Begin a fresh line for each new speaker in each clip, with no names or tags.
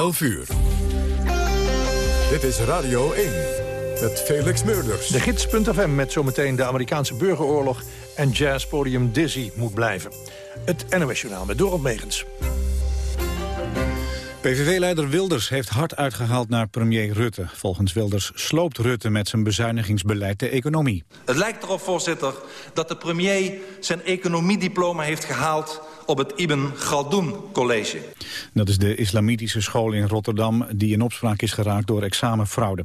11 uur. Dit is Radio 1 met Felix Meurders.
De gids.fm met zometeen de Amerikaanse burgeroorlog... en jazzpodium Dizzy moet blijven. Het NOS-journaal met Dorot Megens.
PVV-leider Wilders heeft hard uitgehaald naar premier Rutte. Volgens Wilders sloopt Rutte met zijn bezuinigingsbeleid de economie.
Het lijkt erop, voorzitter, dat de premier zijn economiediploma heeft gehaald op het Ibn Galdoen College.
Dat is de islamitische school in Rotterdam die in opspraak is geraakt door examenfraude.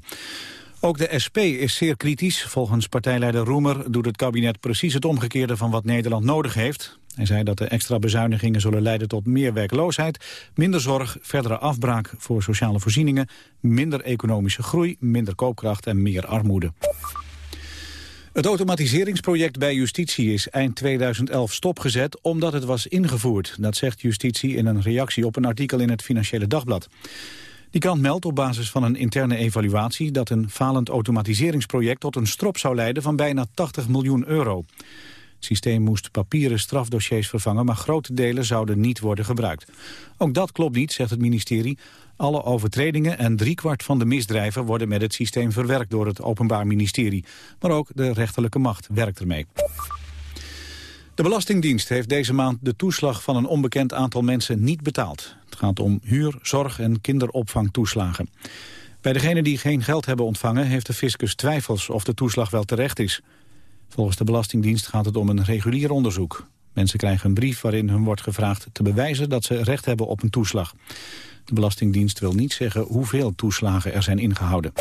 Ook de SP is zeer kritisch. Volgens partijleider Roemer doet het kabinet precies het omgekeerde van wat Nederland nodig heeft. Hij zei dat de extra bezuinigingen zullen leiden tot meer werkloosheid, minder zorg, verdere afbraak voor sociale voorzieningen, minder economische groei, minder koopkracht en meer armoede. Het automatiseringsproject bij justitie is eind 2011 stopgezet omdat het was ingevoerd. Dat zegt justitie in een reactie op een artikel in het Financiële Dagblad. Die krant meldt op basis van een interne evaluatie dat een falend automatiseringsproject tot een strop zou leiden van bijna 80 miljoen euro. Het systeem moest papieren strafdossiers vervangen, maar grote delen zouden niet worden gebruikt. Ook dat klopt niet, zegt het ministerie. Alle overtredingen en driekwart van de misdrijven worden met het systeem verwerkt door het Openbaar Ministerie. Maar ook de rechterlijke macht werkt ermee. De Belastingdienst heeft deze maand de toeslag van een onbekend aantal mensen niet betaald. Het gaat om huur, zorg en kinderopvangtoeslagen. Bij degenen die geen geld hebben ontvangen heeft de fiscus twijfels of de toeslag wel terecht is. Volgens de Belastingdienst gaat het om een regulier onderzoek. Mensen krijgen een brief waarin hun wordt gevraagd te bewijzen dat ze recht hebben op een toeslag. De Belastingdienst wil niet zeggen hoeveel toeslagen er zijn ingehouden.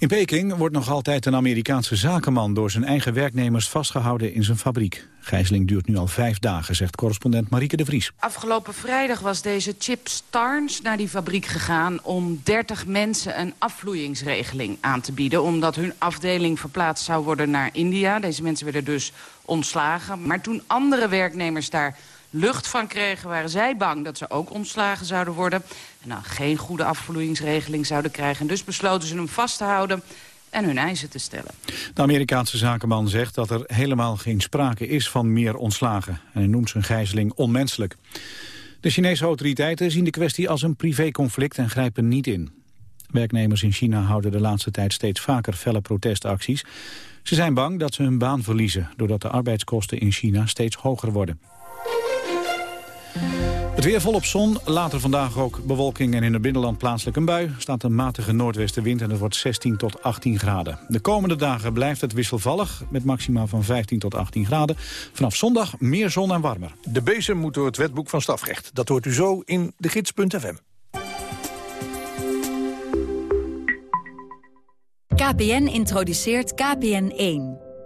In Peking wordt nog altijd een Amerikaanse zakenman door zijn eigen werknemers vastgehouden in zijn fabriek. Gijzeling duurt nu al vijf dagen, zegt correspondent Marieke de Vries.
Afgelopen vrijdag was deze Chip Starnes naar die fabriek gegaan om 30 mensen een afvloeingsregeling aan te bieden. Omdat hun afdeling verplaatst zou worden naar India. Deze mensen werden dus ontslagen. Maar toen andere werknemers daar lucht van kregen... waren zij bang dat ze ook ontslagen zouden worden... en dan geen goede afvloeingsregeling zouden krijgen. En dus besloten ze hem vast te houden en hun eisen te stellen.
De Amerikaanse zakenman zegt dat er helemaal geen sprake is van meer ontslagen. En noemt zijn gijzeling onmenselijk. De Chinese autoriteiten zien de kwestie als een privéconflict en grijpen niet in. Werknemers in China houden de laatste tijd steeds vaker felle protestacties. Ze zijn bang dat ze hun baan verliezen... doordat de arbeidskosten in China steeds hoger worden. Het weer volop zon, later vandaag ook bewolking en in het binnenland plaatselijk een bui. staat een matige noordwestenwind en het wordt 16 tot 18 graden. De komende dagen blijft het wisselvallig met maxima van 15 tot 18 graden. Vanaf zondag meer zon en warmer.
De bezem moet door het wetboek van strafrecht. Dat hoort u zo in de gids.fm.
KPN introduceert KPN1.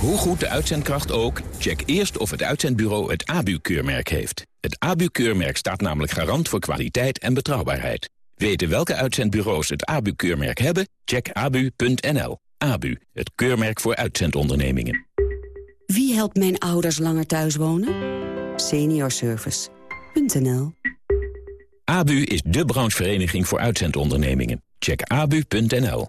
Hoe goed de uitzendkracht ook, check eerst of het uitzendbureau het ABU-keurmerk heeft. Het ABU-keurmerk staat namelijk garant voor kwaliteit en betrouwbaarheid. Weten welke uitzendbureaus het ABU-keurmerk hebben? Check abu.nl. ABU, het keurmerk voor uitzendondernemingen.
Wie helpt mijn ouders langer thuis wonen? Seniorservice.nl
ABU is de branchevereniging voor uitzendondernemingen. Check abu.nl.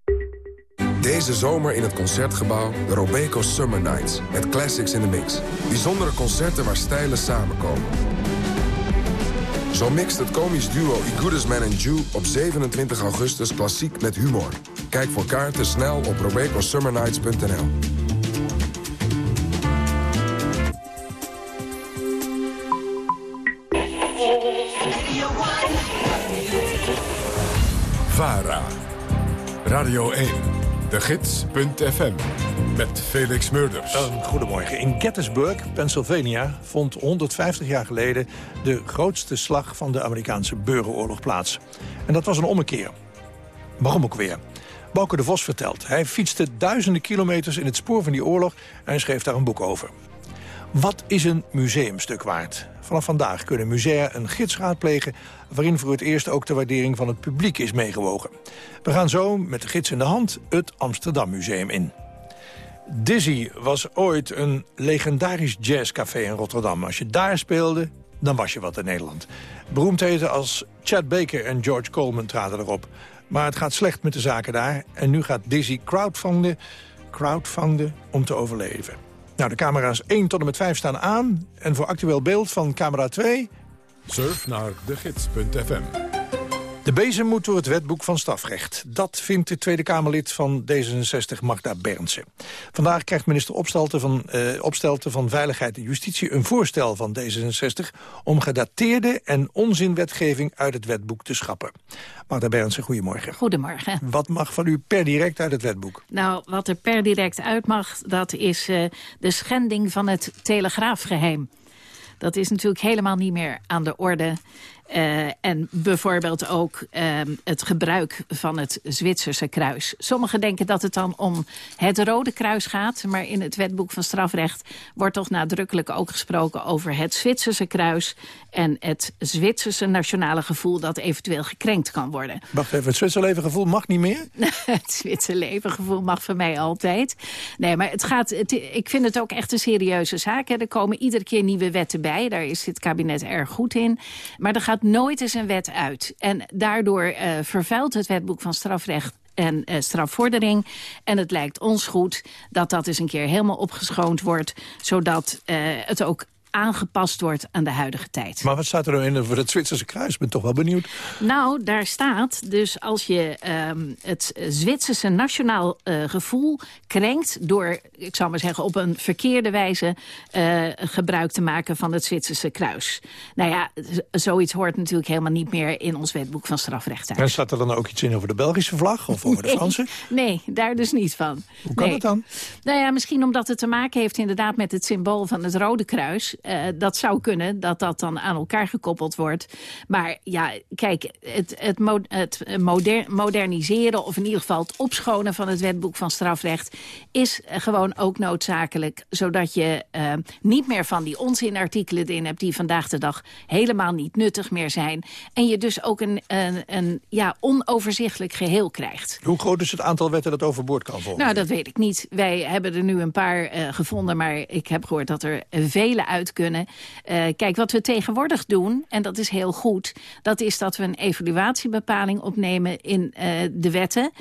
Deze zomer in het Concertgebouw de Robeco Summer Nights. Met classics in de mix. Bijzondere concerten waar stijlen samenkomen. Zo mixt het komisch duo Igudes Man and Jew op 27 augustus klassiek met humor. Kijk voor kaarten snel op robecosummernights.nl
VARA Radio 1 de gids.fm, met Felix Murders.
Goedemorgen. In Gettysburg, Pennsylvania, vond 150 jaar geleden... de grootste slag van de Amerikaanse burgeroorlog plaats. En dat was een ommekeer. Waarom ook weer? Bouke de Vos vertelt. Hij fietste duizenden kilometers in het spoor van die oorlog... en schreef daar een boek over. Wat is een museumstuk waard? Vanaf vandaag kunnen musea een gids raadplegen... waarin voor het eerst ook de waardering van het publiek is meegewogen. We gaan zo met de gids in de hand het Amsterdam Museum in. Dizzy was ooit een legendarisch jazzcafé in Rotterdam. Als je daar speelde, dan was je wat in Nederland. Beroemdheden als Chad Baker en George Coleman traden erop. Maar het gaat slecht met de zaken daar. En nu gaat Dizzy crowdfunden, crowdfunden om te overleven. Nou, de camera's 1 tot en met 5 staan aan. En voor actueel beeld van camera 2...
Surf naar degids.fm.
De bezem moet door het wetboek van strafrecht. Dat vindt de Tweede Kamerlid van D66 Magda Bernsen. Vandaag krijgt minister Opstelten van, Opstelten van Veiligheid en Justitie... een voorstel van D66 om gedateerde en onzinwetgeving uit het wetboek te schrappen. Magda Bernsen, goedemorgen.
Goedemorgen.
Wat mag van u per direct uit het wetboek?
Nou, wat er per direct uit mag, dat is uh, de schending van het telegraafgeheim. Dat is natuurlijk helemaal niet meer aan de orde. Uh, en bijvoorbeeld ook uh, het gebruik van het Zwitserse kruis. Sommigen denken dat het dan om het Rode Kruis gaat... maar in het wetboek van strafrecht wordt toch nadrukkelijk ook gesproken... over het Zwitserse kruis en het Zwitserse nationale gevoel... dat eventueel gekrenkt kan worden.
Wacht even, het Zwitserse gevoel mag niet meer?
het Zwitserse gevoel mag voor mij altijd. Nee, maar het gaat, het, ik vind het ook echt een serieuze zaak. Hè. Er komen iedere keer nieuwe wetten bij. Daar is dit kabinet erg goed in. Maar er gaat nooit eens een wet uit. En daardoor uh, vervuilt het wetboek van strafrecht en uh, strafvordering. En het lijkt ons goed dat dat eens een keer helemaal opgeschoond wordt... zodat uh, het ook aangepast wordt aan de huidige tijd.
Maar wat staat er nou in voor het Zwitserse kruis? Ik ben toch wel benieuwd.
Nou, daar staat dus als je um, het Zwitserse nationaal uh, gevoel krenkt... door, ik zou maar zeggen, op een verkeerde wijze uh, gebruik te maken van het Zwitserse kruis. Nou ja, zoiets hoort natuurlijk helemaal niet meer in ons wetboek van strafrecht.
En staat er dan ook iets in over de Belgische vlag of over
nee,
de Franse?
Nee, daar dus niet van.
Hoe kan
nee.
het dan?
Nou ja, misschien omdat het te maken heeft inderdaad met het symbool van het Rode Kruis... Uh, dat zou kunnen, dat dat dan aan elkaar gekoppeld wordt. Maar ja, kijk, het, het, mo het moder moderniseren... of in ieder geval het opschonen van het wetboek van strafrecht... is gewoon ook noodzakelijk, zodat je uh, niet meer van die onzinartikelen erin hebt... die vandaag de dag helemaal niet nuttig meer zijn. En je dus ook een, een, een ja, onoverzichtelijk geheel krijgt.
Hoe groot is het aantal wetten dat overboord kan volgen?
Nou, dat weet ik niet. Wij hebben er nu een paar uh, gevonden, maar ik heb gehoord dat er vele uit kunnen. Uh, kijk, wat we tegenwoordig doen, en dat is heel goed... dat is dat we een evaluatiebepaling opnemen in uh, de wetten.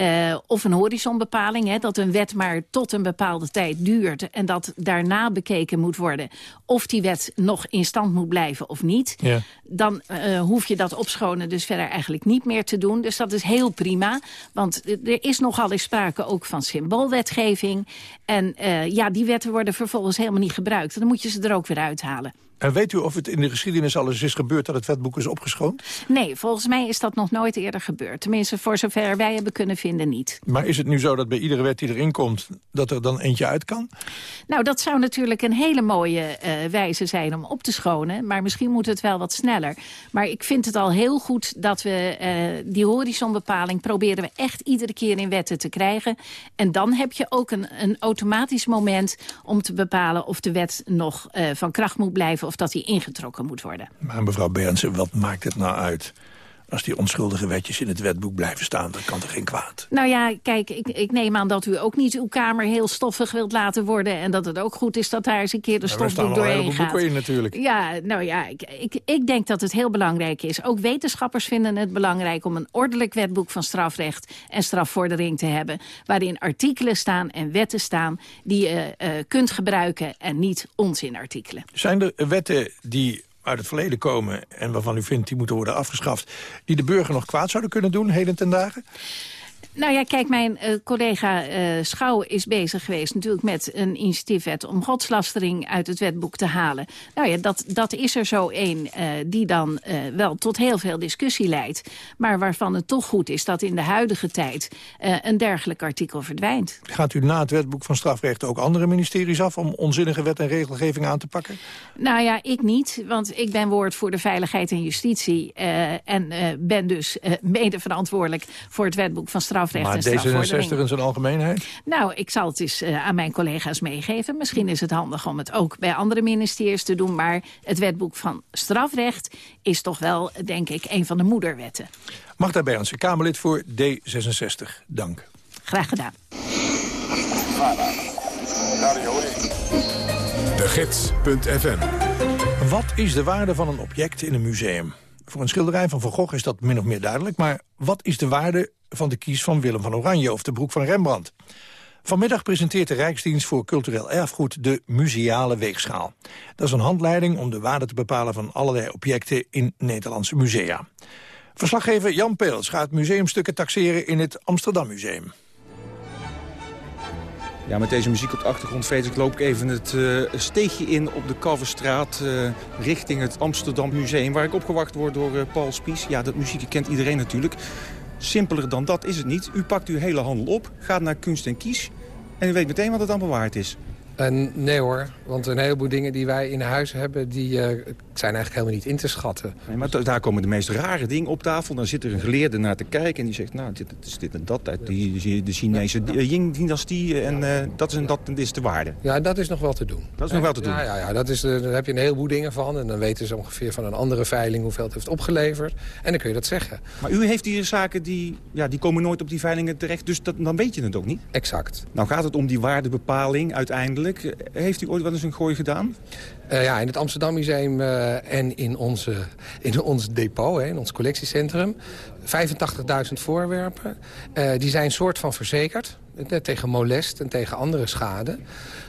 Uh, of een horizonbepaling, hè, dat een wet maar tot een bepaalde tijd duurt... en dat daarna bekeken moet worden of die wet nog in stand moet blijven of niet.
Ja.
Dan hoef je dat opschonen dus verder eigenlijk niet meer te doen. Dus dat is heel prima, want er is nogal eens sprake ook van symboolwetgeving. En ja, die wetten worden vervolgens helemaal niet gebruikt. Dan moet je ze er ook weer uithalen.
En weet u of het in de geschiedenis al eens is gebeurd dat het wetboek is opgeschoond?
Nee, volgens mij is dat nog nooit eerder gebeurd. Tenminste, voor zover wij hebben kunnen vinden niet.
Maar is het nu zo dat bij iedere wet die erin komt, dat er dan eentje uit kan?
Nou, dat zou natuurlijk een hele mooie uh, wijze zijn om op te schonen. Maar misschien moet het wel wat sneller. Maar ik vind het al heel goed dat we uh, die horizonbepaling proberen we echt iedere keer in wetten te krijgen. En dan heb je ook een, een automatisch moment om te bepalen of de wet nog uh, van kracht moet blijven of dat die ingetrokken moet worden.
Maar mevrouw Bernsen, wat maakt het nou uit? Als die onschuldige wetjes in het wetboek blijven staan, dan kan er geen kwaad.
Nou ja, kijk, ik, ik neem aan dat u ook niet uw kamer heel stoffig wilt laten worden... en dat het ook goed is dat daar eens een keer de stofdoek doorheen gaat.
boeken in natuurlijk.
Ja, nou ja, ik, ik, ik denk dat het heel belangrijk is. Ook wetenschappers vinden het belangrijk om een ordelijk wetboek van strafrecht... en strafvordering te hebben, waarin artikelen staan en wetten staan... die je uh, kunt gebruiken en niet onzinartikelen.
Zijn er wetten die uit het verleden komen... en waarvan u vindt die moeten worden afgeschaft... die de burger nog kwaad zouden kunnen doen, heden ten dagen?
Nou ja, kijk, mijn uh, collega uh, Schouw is bezig geweest natuurlijk met een initiatiefwet om godslastering uit het wetboek te halen. Nou ja, dat, dat is er zo één uh, die dan wel tot heel veel discussie leidt. Maar waarvan het toch goed is dat in de huidige tijd een dergelijk artikel verdwijnt.
Gaat u na het wetboek van strafrecht ook andere ministeries af om onzinnige wet en regelgeving aan te pakken?
Nou ja, ik niet, want ik ben woordvoerder Veiligheid en Justitie en ben dus mede verantwoordelijk voor het wetboek van strafrecht
maar D66 in zijn algemeenheid?
Nou, ik zal het eens uh, aan mijn collega's meegeven. Misschien is het handig om het ook bij andere ministeries te doen. Maar het wetboek van strafrecht is toch wel, denk ik, een van de moederwetten.
Magda Bernse, Kamerlid voor D66. Dank.
Graag gedaan.
De Gids.fm
Wat is de waarde van een object in een museum? Voor een schilderij van Van Gogh is dat min of meer duidelijk. Maar wat is de waarde van de kies van Willem van Oranje of de broek van Rembrandt? Vanmiddag presenteert de Rijksdienst voor Cultureel Erfgoed de Museale Weegschaal. Dat is een handleiding om de waarde te bepalen van allerlei objecten in Nederlandse musea. Verslaggever Jan Peels gaat museumstukken taxeren in het Amsterdam Museum.
Ja, met deze muziek op de achtergrond ik loop ik even het uh, steegje in op de Kalverstraat... Uh, richting het Amsterdam Museum, waar ik opgewacht word door uh, Paul Spies. Ja, dat muziek kent iedereen natuurlijk. Simpeler dan dat is het niet. U pakt uw hele handel op, gaat naar Kunst en Kies... en u weet meteen wat het allemaal waard is.
nee hoor, want een heleboel dingen die wij in huis hebben... die zijn eigenlijk helemaal niet in te schatten.
Nee, maar daar komen de meest rare dingen op tafel. Dan zit er een geleerde naar te kijken en die zegt... nou, dit is dit en dat uit die, de Chinese Ying-dynastie... en uh, dat is en dat en dit is de waarde.
Ja, dat is nog wel te doen.
Dat is nog wel te doen?
Ja, ja, ja dat is, daar heb je een heleboel dingen van. En dan weten ze ongeveer van een andere veiling hoeveel het heeft opgeleverd. En dan kun je dat zeggen.
Maar u heeft hier zaken die, ja, die komen nooit op die veilingen terecht. Dus dat, dan weet je het ook niet?
Exact.
Nou gaat het om die waardebepaling uiteindelijk. Heeft u ooit wel eens een gooi gedaan?
Uh, ja, in het Amsterdam Museum uh, en in, onze, in ons depot, hè, in ons collectiecentrum. 85.000 voorwerpen. Uh, die zijn soort van verzekerd. Tegen molest en tegen andere schade.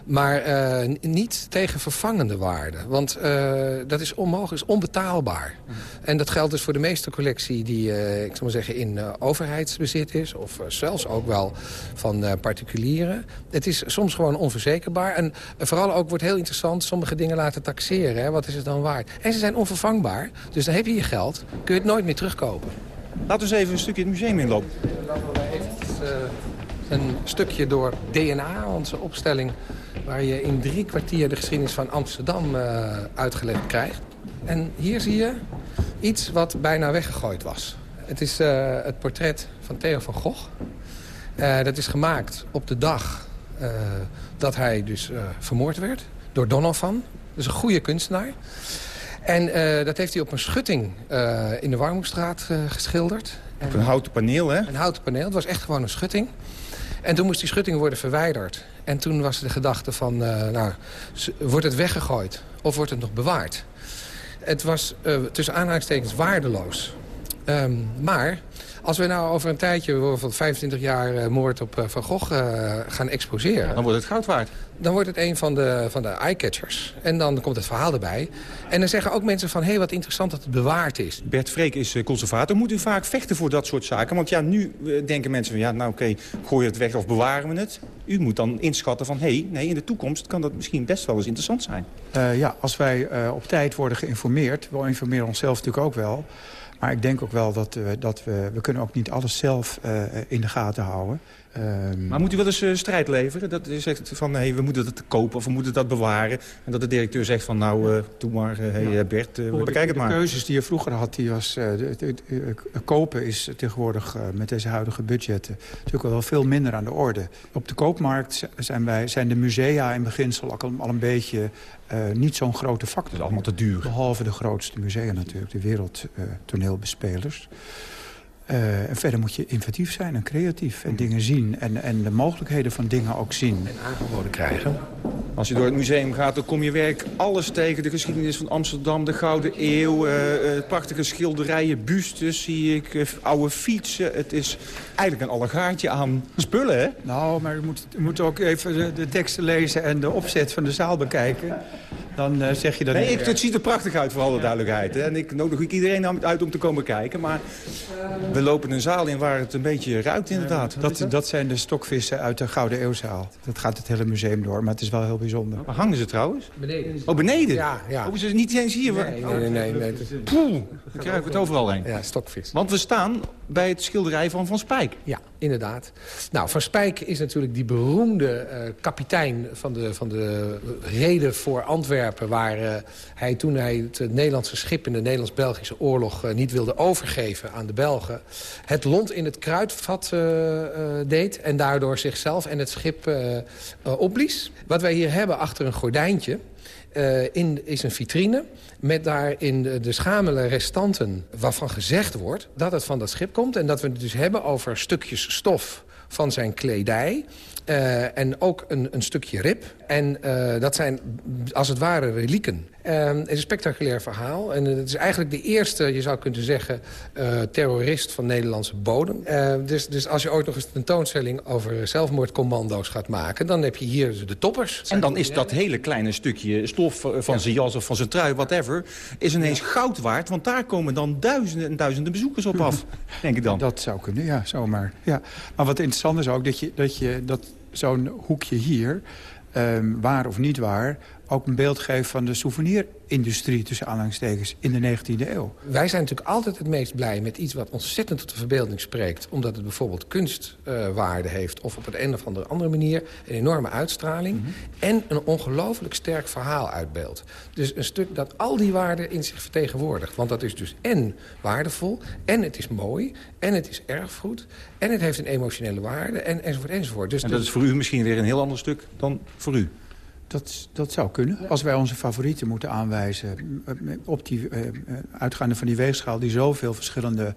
Maar uh, niet tegen vervangende waarde. Want uh, dat is onmogelijk, is onbetaalbaar. Mm. En dat geldt dus voor de meeste collectie die uh, ik zal maar zeggen, in overheidsbezit is. Of zelfs ook wel van particulieren. Het is soms gewoon onverzekerbaar. En vooral ook wordt heel interessant sommige dingen laten taxeren. Hè. Wat is het dan waard? En ze zijn onvervangbaar. Dus dan heb je je geld, kun je het nooit meer terugkopen.
Laten we eens even een stukje het museum inlopen.
Laten we even een stukje door DNA, onze opstelling waar je in drie kwartier de geschiedenis van Amsterdam uh, uitgelegd krijgt. En hier zie je iets wat bijna weggegooid was. Het is uh, het portret van Theo van Gogh. Uh, dat is gemaakt op de dag dat hij dus vermoord werd door Donovan. Dus een goede kunstenaar. En dat heeft hij op een schutting in de Warmoestraat geschilderd.
Op een houten paneel, hè?
Een houten paneel. Het was echt gewoon een schutting. En toen moest die schutting worden verwijderd. En toen was de gedachte van, uh, nou, wordt het weggegooid of wordt het nog bewaard? Het was uh, tussen aanhalingstekens waardeloos. Um, maar als we nou over een tijdje, bijvoorbeeld 25 jaar uh, moord op uh, Van Gogh uh, gaan exposeren...
Dan wordt het goud waard.
Dan wordt het een van de, van de eye-catchers. En dan komt het verhaal erbij. En dan zeggen ook mensen van, hé, hey, wat interessant dat het bewaard is.
Bert Freek is conservator. Moet u vaak vechten voor dat soort zaken? Want ja, nu denken mensen van, ja, nou oké, okay, gooi je het weg of bewaren we het? U moet dan inschatten van, hé, hey, nee, in de toekomst kan dat misschien best wel eens interessant zijn.
ja, als wij op tijd worden geïnformeerd, we informeren onszelf natuurlijk ook wel... Maar ik denk ook wel dat, uh, dat we... We kunnen ook niet alles zelf uh, in de gaten houden.
Um... Maar moet u wel eens uh, strijd leveren? Dat u zegt van, hey, we moeten dat kopen of we moeten dat bewaren. En dat de directeur zegt van, nou, uh, doe maar, hey, ja. Bert, uh, bekijk het maar.
De keuzes die je vroeger had, die was... kopen is tegenwoordig met deze huidige budgetten... natuurlijk wel veel minder aan de orde. Op de koopmarkt zijn, wij, zijn de musea in beginsel al, al een beetje... niet zo'n grote factor. Dat
is allemaal te duur.
Behalve de grootste musea natuurlijk, de wereldtoneelbespelers. Uh, en verder moet je inventief zijn en creatief en dingen zien. En, en de mogelijkheden van dingen ook zien.
En aangeboden krijgen.
Als je door het museum gaat, dan kom je werk alles tegen. De geschiedenis van Amsterdam, de Gouden Eeuw, uh, prachtige schilderijen, bustes zie ik, uh, oude fietsen. Het is eigenlijk een allegaartje aan spullen, hè?
Nou, maar je moet, je moet ook even de, de teksten lezen en de opzet van de zaal bekijken. dan uh, zeg je dat
nee, ik, Het ziet er prachtig uit, voor alle duidelijkheid. Hè? En ik nodig ik iedereen uit om te komen kijken. Maar we lopen een zaal in waar het een beetje ruikt inderdaad.
Dat, dat zijn de stokvissen uit de Gouden Eeuwzaal. Dat gaat het hele museum door, maar het is wel heel bijzonder.
Waar hangen ze trouwens?
Beneden.
Oh, beneden?
Ja. ja.
Oh, ze niet eens hier?
Nee, nee, nee. nee,
Poeh, dan krijgen we het overal heen.
Ja, stokvis.
Want we staan bij het schilderij van Van Spijk.
Ja, inderdaad. Nou, Van Spijk is natuurlijk die beroemde uh, kapitein van de, van de reden voor Antwerpen... waar uh, hij toen hij het Nederlandse schip in de Nederlands-Belgische oorlog... Niet wilde overgeven aan de Belgen... het lont in het kruidvat deed en daardoor zichzelf en het schip opblies. Wat wij hier hebben achter een gordijntje... Uh, in, is een vitrine met daarin de, de schamele restanten... waarvan gezegd wordt dat het van dat schip komt... en dat we het dus hebben over stukjes stof van zijn kledij... Uh, en ook een, een, stukje rib. En uh, dat zijn als het ware relieken. Uh, het is een spectaculair verhaal. En het is eigenlijk de eerste, je zou kunnen zeggen, terrorist van Nederlandse bodem. dus, dus als je ooit nog eens een tentoonstelling over zelfmoordcommando's gaat maken... dan heb je hier de toppers.
En dan is dat hele kleine stukje stof van ja. zijn jas of van zijn trui, whatever... is ineens ja. goud waard, want daar komen dan duizenden en duizenden bezoekers op af. denk ik dan.
Dat zou kunnen, ja, zomaar. Ja. Maar wat interessant is ook dat je... Dat je dat zo'n hoekje hier, um, waar of niet waar... ook een beeld geeft van de souvenirindustrie, tussen aanhalingstekens, in de 19e eeuw.
Wij zijn natuurlijk altijd het meest blij met iets wat ontzettend tot de verbeelding spreekt. Omdat het bijvoorbeeld kunstwaarde uh, heeft of op een of andere, andere manier een enorme uitstraling. Mm -hmm. En een ongelooflijk sterk verhaal uitbeeldt. Dus een stuk dat al die waarden in zich vertegenwoordigt. Want dat is dus en waardevol, en het is mooi, en het is erfgoed... en het heeft een emotionele waarde, en, enzovoort, enzovoort. Dus
en dat is voor u misschien weer een heel ander stuk dan voor u?
Dat, dat zou kunnen. Als wij onze favorieten moeten aanwijzen... Op die, uh, uitgaande van die weegschaal die zoveel verschillende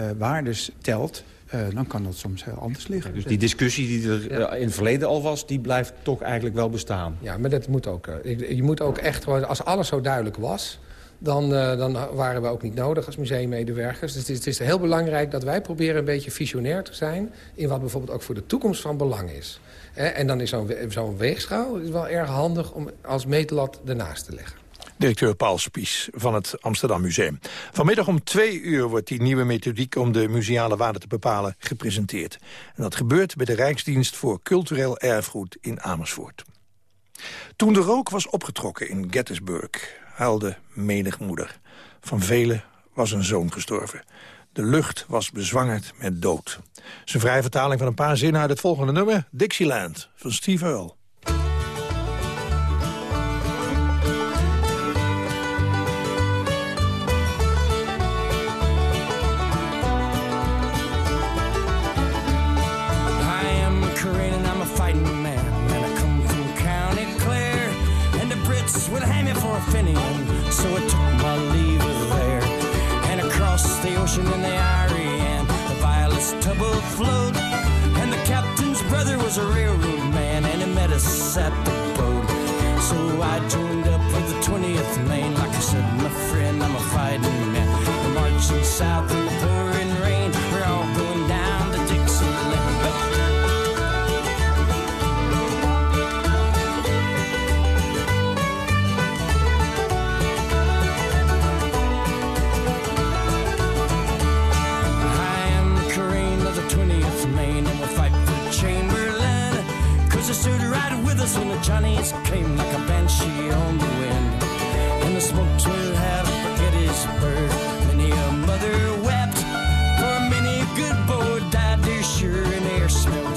uh, waardes telt... Uh, dan kan dat soms heel anders liggen.
Dus die discussie die er ja. in het verleden al was... die blijft toch eigenlijk wel bestaan?
Ja, maar dat moet ook. je moet ook echt... Als alles zo duidelijk was... Dan, uh, dan, waren we ook niet nodig als museummedewerkers. Dus het is, het is, heel belangrijk dat wij proberen een beetje visionair te zijn... in wat bijvoorbeeld ook voor de toekomst van belang is. En dan is zo'n zo weegschaal wel erg handig om als meetlat ernaast te leggen.
Directeur Paul Spies van het Amsterdam Museum. Vanmiddag om twee uur wordt die nieuwe methodiek om de museale waarde te bepalen gepresenteerd. En dat gebeurt bij de Rijksdienst voor Cultureel Erfgoed in Amersfoort. Toen de rook was opgetrokken in Gettysburg, huilde menig moeder. Van velen was een zoon gestorven. De lucht was bezwangerd met dood. Zijn vrije vertaling van een paar zinnen uit het volgende nummer... Dixieland van Steve Earle.
Johnnies came like a banshee on the wind. And the smokes will have Gettysburg. Many a mother wept, for many a good boy died there sure, and air smelled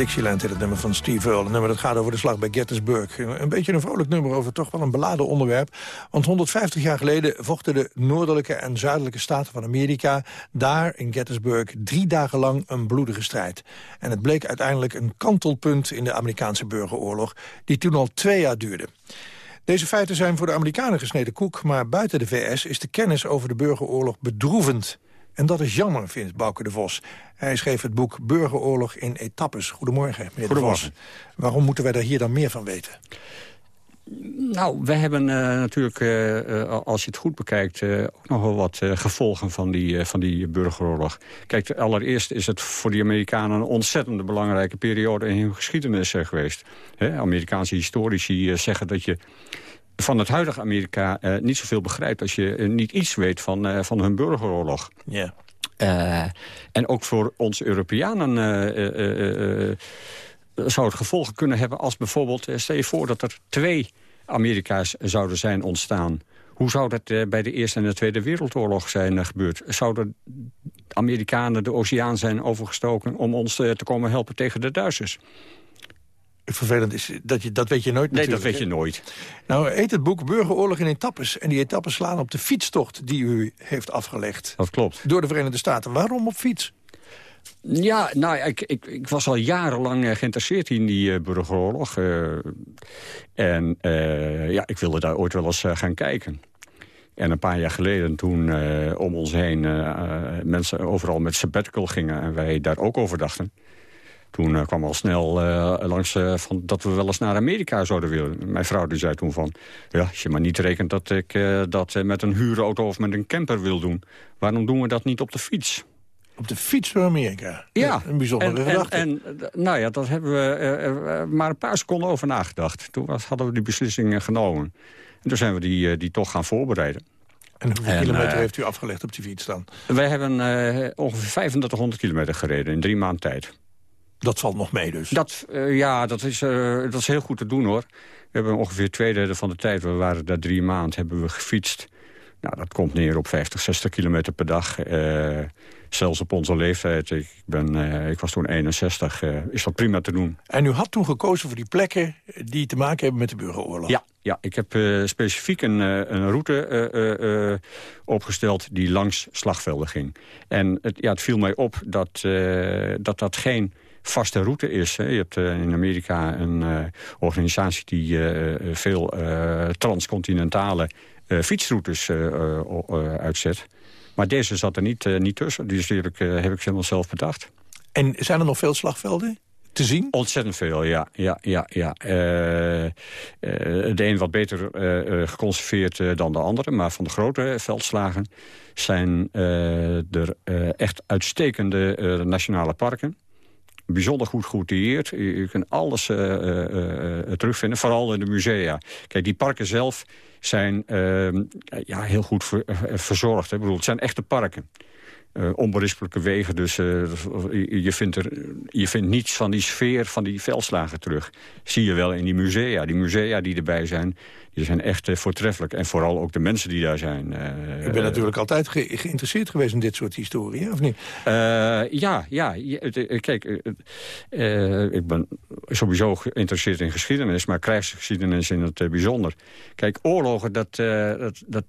Dixieland
het nummer van Steve Earle. Een nummer dat gaat over de slag bij Gettysburg. Een beetje een vrolijk nummer over toch wel een beladen onderwerp. Want 150 jaar geleden vochten de noordelijke en zuidelijke staten van Amerika... daar in Gettysburg drie dagen lang een bloedige strijd. En het bleek uiteindelijk een kantelpunt in de Amerikaanse burgeroorlog... die toen al twee jaar duurde. Deze feiten zijn voor de Amerikanen gesneden koek... maar buiten de VS is de kennis over de burgeroorlog bedroevend... En dat is jammer, vindt Bouke de Vos. Hij schreef het boek Burgeroorlog in etappes. Goedemorgen, meneer
Goedemorgen.
de Vos. Waarom moeten wij daar hier dan meer van weten?
Nou, we hebben uh, natuurlijk, uh, als je het goed bekijkt... Ook nog wel wat gevolgen van die, van die burgeroorlog. Kijk, allereerst is het voor die Amerikanen... een ontzettend belangrijke periode in hun geschiedenis geweest. He, Amerikaanse historici zeggen dat je van het huidige Amerika uh, niet zoveel begrijpt... als je uh, niet iets weet van, uh, van hun burgeroorlog.
Ja.
en ook voor ons Europeanen zou het gevolgen kunnen hebben... als bijvoorbeeld, stel je voor dat er twee Amerika's zouden zijn ontstaan... Hoe zou dat bij de Eerste en de Tweede Wereldoorlog zijn gebeurd? Zouden Amerikanen de oceaan zijn overgestoken... om ons te komen helpen tegen de Duitsers?
Vervelend is, dat, je, dat weet je nooit
Nee,
natuurlijk.
dat weet je nooit.
Nou heet het boek Burgeroorlog in etappes. En die etappes slaan op de fietstocht die u heeft afgelegd.
Dat klopt.
Door de Verenigde Staten. Waarom op fiets?
Ja, nou, ik, ik, ik was al jarenlang uh, geïnteresseerd in die uh, burgeroorlog. Uh, en ja, ik wilde daar ooit wel eens gaan kijken. En een paar jaar geleden, toen om ons heen mensen overal met sabbatical gingen... en wij daar ook over dachten... Toen uh, kwam al snel uh, langs uh, van dat we wel eens naar Amerika zouden willen. Mijn vrouw die zei toen van... ja, als je maar niet rekent dat ik dat met een huurauto of met een camper wil doen... waarom doen we dat niet op de fiets?
Op de fiets naar Amerika?
Ja.
Een bijzondere
en,
gedachte.
En, en, nou ja, dat hebben we maar een paar seconden over nagedacht. Toen was, hadden we die beslissing genomen. En toen zijn we die, die toch gaan voorbereiden.
En hoeveel en, kilometer heeft u afgelegd op die fiets dan?
Wij hebben ongeveer 3500 kilometer gereden in drie maanden tijd.
Dat valt nog mee dus?
Dat, uh, ja, dat is, uh, dat is heel goed te doen hoor. We hebben ongeveer twee derde van de tijd, we waren daar drie maanden, hebben we gefietst. Nou, dat komt neer op 50, 60 kilometer per dag. Uh, zelfs op onze leeftijd, ik, ben, ik was toen 61, is dat prima te doen.
En u had toen gekozen voor die plekken die te maken hebben met de burgeroorlog?
Ja, ja ik heb specifiek een, een route opgesteld die langs slagvelden ging. En het, ja, het viel mij op dat dat, dat geen vaste route is. Je hebt uh, in Amerika een uh, organisatie die uh, veel transcontinentale fietsroutes uitzet. Maar deze zat er niet, niet tussen. Dus die heb ik, heb ik helemaal zelf bedacht.
En zijn er nog veel slagvelden? te zien?
Ontzettend veel, ja. ja, ja, ja. Uh, uh, de een wat beter uh, geconserveerd dan de andere. Maar van de grote veldslagen zijn er echt uitstekende nationale parken bijzonder goed geoutilleerd. Je, kunt alles uh, uh, uh, terugvinden, vooral in de musea. Kijk, die parken zelf zijn ja, heel goed ver, verzorgd. Hè. Ik bedoel, het zijn echte parken. Uh, onberispelijke wegen, dus uh, je, vindt er, je vindt niets van die sfeer van die veldslagen terug. Zie je wel in die musea. Die musea die erbij zijn, die zijn echt uh, voortreffelijk. En vooral ook de mensen die daar zijn.
U bent natuurlijk altijd ge geïnteresseerd geweest in dit soort historie, of niet?
ja, ja. Kijk, ik ben sowieso geïnteresseerd in geschiedenis... maar krijgsgeschiedenis in het bijzonder. Kijk, oorlogen, dat, dat, dat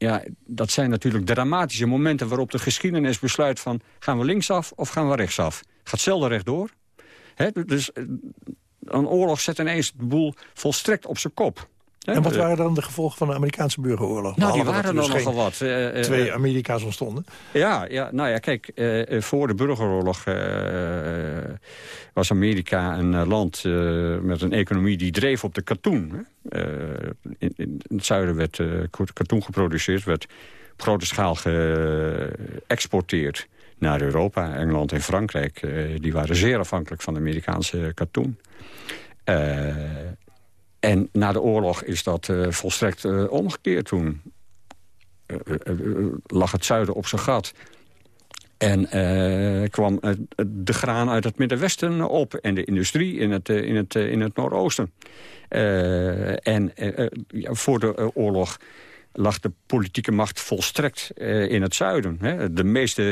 ja, dat zijn natuurlijk dramatische momenten waarop de geschiedenis besluit van... gaan we linksaf of gaan we rechtsaf? Gaat zelden rechtdoor. Hè, dus een oorlog zet ineens de boel volstrekt op zijn kop.
En wat waren dan de gevolgen van de Amerikaanse burgeroorlog?
Nou, die waren er dus nogal wat.
Uh, twee Amerika's ontstonden.
Ja, ja, nou ja, kijk, uh, voor de burgeroorlog uh, was Amerika een land met een economie die dreef op de katoen. In, in, het zuiden werd katoen geproduceerd, werd op grote schaal geëxporteerd naar Europa. Engeland en Frankrijk, die waren zeer afhankelijk van de Amerikaanse katoen. En na de oorlog is dat uh, volstrekt uh, omgekeerd toen. Uh, lag het zuiden op zijn gat. En kwam de graan uit het Middenwesten op. En de industrie in het, in het, in het Noordoosten. en voor de oorlog lag de politieke macht volstrekt uh, in het zuiden. Hè. De meeste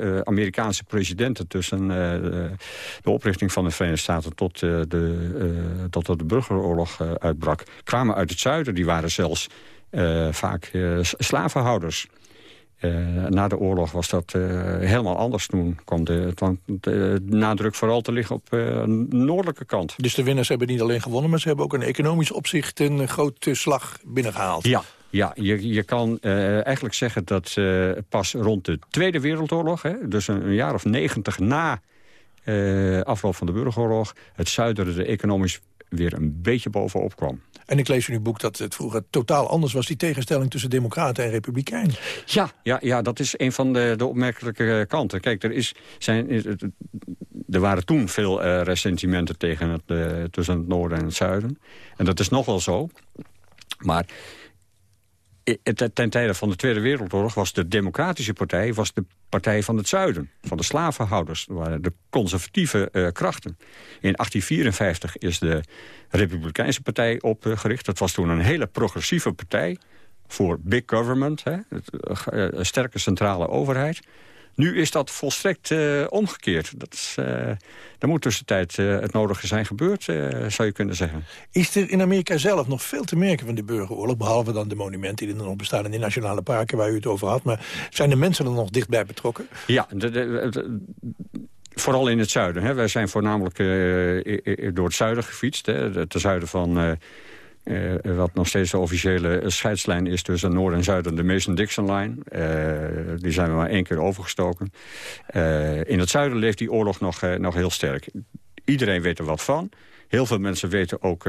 uh, Amerikaanse presidenten tussen de oprichting van de Verenigde Staten... tot, de, tot de burgeroorlog uitbrak, kwamen uit het zuiden. Die waren zelfs vaak slavenhouders. na de oorlog was dat helemaal anders. Toen kwam de, de, nadruk vooral te liggen op de noordelijke kant.
Dus de winnaars hebben niet alleen gewonnen... maar ze hebben ook in economisch opzicht een grote slag binnengehaald.
Ja, ja, je, je kan uh, eigenlijk zeggen dat uh, pas rond de Tweede Wereldoorlog... Hè, dus een, een, jaar of negentig na uh, afloop van de burgeroorlog... het zuiden er economisch weer een beetje bovenop kwam.
En ik lees in uw boek dat het vroeger totaal anders was... die tegenstelling tussen democraten en republikein.
Ja, ja, ja dat is een van de, de opmerkelijke kanten. Kijk, er, is, zijn, er waren toen veel uh, ressentimenten tegen het, uh, tussen het noorden en het zuiden. En dat is nog wel zo. Maar ten tijde van de Tweede Wereldoorlog was de Democratische Partij was de partij van het zuiden, van de slavenhouders. Waren de conservatieve uh, krachten. In 1854 is de Republikeinse Partij opgericht. Dat was toen een hele progressieve partij voor big government, hè, een sterke centrale overheid. Nu is dat volstrekt uh, omgekeerd. Dat is, uh, er moet tussentijd uh, het nodige zijn gebeurd, zou je kunnen zeggen.
Is er in Amerika zelf nog veel te merken van de burgeroorlog... behalve dan de monumenten die er nog bestaan in die nationale parken... waar u het over had, maar zijn de mensen er nog dichtbij betrokken?
Ja, de, de, vooral in het zuiden. Hè. Wij zijn voornamelijk door het zuiden gefietst. Hè. Het zuiden van uh, wat nog steeds de officiële scheidslijn is tussen Noord en Zuid... de Mason-Dixon-lijn. Uh, die zijn we maar één keer overgestoken. Uh, in het zuiden leeft die oorlog nog, nog heel sterk. Iedereen weet er wat van. Heel veel mensen weten ook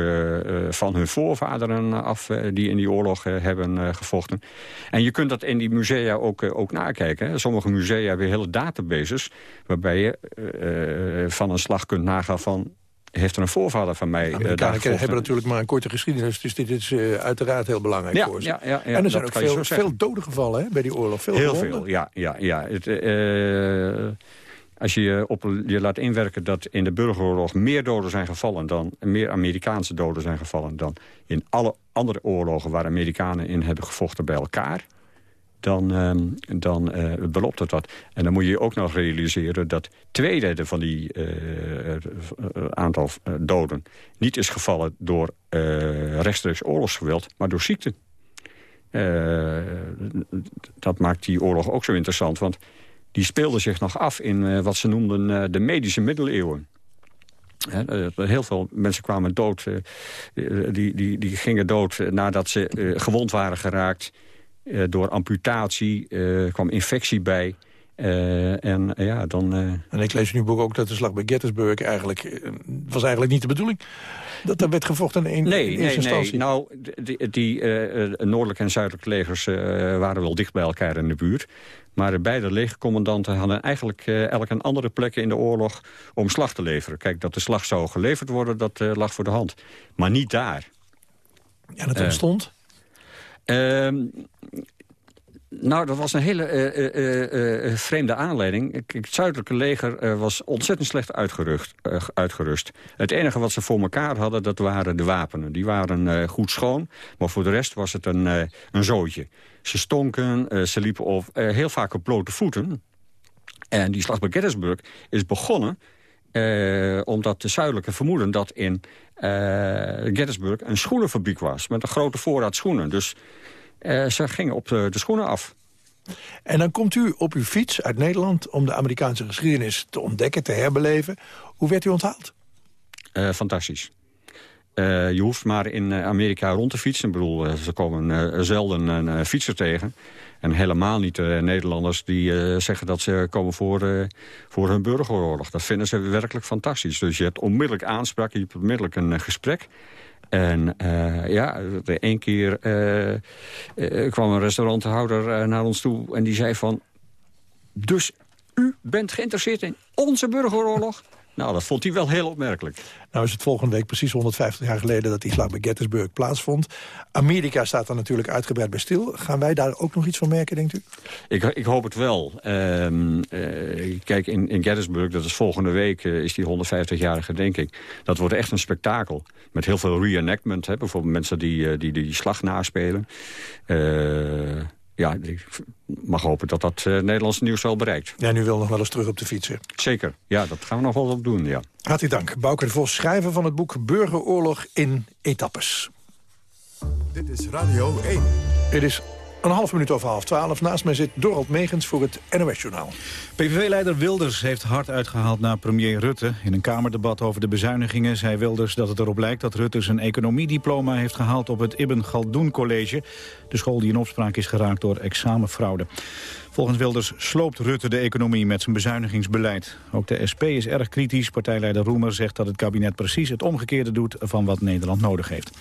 van hun voorvaderen af... die in die oorlog hebben gevochten. En je kunt dat in die musea ook, ook nakijken. Hè. Sommige musea hebben hele databases... waarbij je van een slag kunt nagaan van heeft er een voorvader van mij uh, daar
hebben natuurlijk maar een korte geschiedenis... dus dit is uh, uiteraard heel belangrijk voor ze. Ja, ja, ja, en er zijn ook veel, veel doden gevallen hè, bij die oorlog. Veel
heel veel, ja. ja, ja. Het, uh, als je op je laat inwerken dat in de burgeroorlog meer doden zijn gevallen... dan meer Amerikaanse doden zijn gevallen... dan in alle andere oorlogen waar Amerikanen in hebben gevochten bij elkaar dan, uh, dan uh, beloopt het wat. En dan moet je ook nog realiseren dat twee derde van die uh, aantal doden... niet is gevallen door rechtstreeks oorlogsgeweld, maar door ziekte. dat maakt die oorlog ook zo interessant, want die speelde zich nog af in wat ze noemden de medische middeleeuwen. heel veel mensen kwamen dood, die, die, die gingen dood nadat ze gewond waren geraakt door amputatie uh, kwam infectie bij. Uh, en ja, dan...
En ik lees in uw boek ook dat de slag bij Gettysburg eigenlijk... was eigenlijk niet de bedoeling dat er werd gevochten in,
nee,
in eerste
nee,
instantie.
Nee, nou, die, die noordelijke en zuidelijke legers waren wel dicht bij elkaar in de buurt. Maar de beide legercommandanten hadden eigenlijk elk een andere plek in de oorlog om slag te leveren. Kijk, dat de slag zou geleverd worden, dat lag voor de hand. Maar niet daar.
En het ontstond?
Ehm, nou, dat was een hele uh, uh, vreemde aanleiding. Het zuidelijke leger was ontzettend slecht uitgerust, uitgerust. Het enige wat ze voor elkaar hadden, dat waren de wapenen. Die waren goed schoon, maar voor de rest was het een, een zootje. Ze stonken, ze liepen op, heel vaak op blote voeten. En die slag bij Gettysburg is begonnen... omdat de zuidelijke vermoeden dat in Gettysburg een schoenenfabriek was... met een grote voorraad schoenen. Dus uh, ze gingen op de, de, schoenen af.
En dan komt u op uw fiets uit Nederland... om de Amerikaanse geschiedenis te ontdekken, te herbeleven. Hoe werd u onthaald?
Uh, fantastisch. Uh, je hoeft maar in Amerika rond te fietsen. Ik bedoel, ze komen zelden een fietser tegen. En helemaal niet de Nederlanders die zeggen dat ze komen voor, voor hun burgeroorlog. Dat vinden ze werkelijk fantastisch. Dus je hebt onmiddellijk aanspraak, je hebt onmiddellijk een gesprek. En ja, één keer kwam een restauranthouder naar ons toe en die zei van... Dus u bent geïnteresseerd in onze burgeroorlog? Nou, dat vond hij wel heel opmerkelijk.
Nou is het volgende week precies 150 jaar geleden dat die slag bij Gettysburg plaatsvond. Amerika staat daar natuurlijk uitgebreid bij stil. Gaan wij daar ook nog iets van merken, denkt u?
Ik, ik hoop het wel. Ehm, eh, kijk, in, in Gettysburg, dat is volgende week, uh, is die 150-jarige gedenking. Dat wordt echt een spektakel. Met heel veel reenactment, hè, bijvoorbeeld mensen die, uh, die die slag naspelen ja, ik mag hopen dat dat uh, Nederlands nieuws wel bereikt.
Ja, nu wil nog wel eens terug op de fietsen.
Zeker, ja, dat gaan we nog wel op doen, ja.
Hartelijk dank. Bouke de Vos, schrijver van het boek Burgeroorlog in etappes.
Dit is Radio 1.
Het is een half minuut over half twaalf. Naast mij zit Dorald Megens voor het NOS-journaal.
PVV-leider Wilders heeft hard uitgehaald naar premier Rutte. In een Kamerdebat over de bezuinigingen zei Wilders dat het erop lijkt... dat Rutte zijn economiediploma heeft gehaald op het Ibn Galdoen College. De school die in opspraak is geraakt door examenfraude. Volgens Wilders sloopt Rutte de economie met zijn bezuinigingsbeleid. Ook de SP is erg kritisch. Partijleider Roemer zegt dat het kabinet precies het omgekeerde doet... van wat Nederland nodig heeft.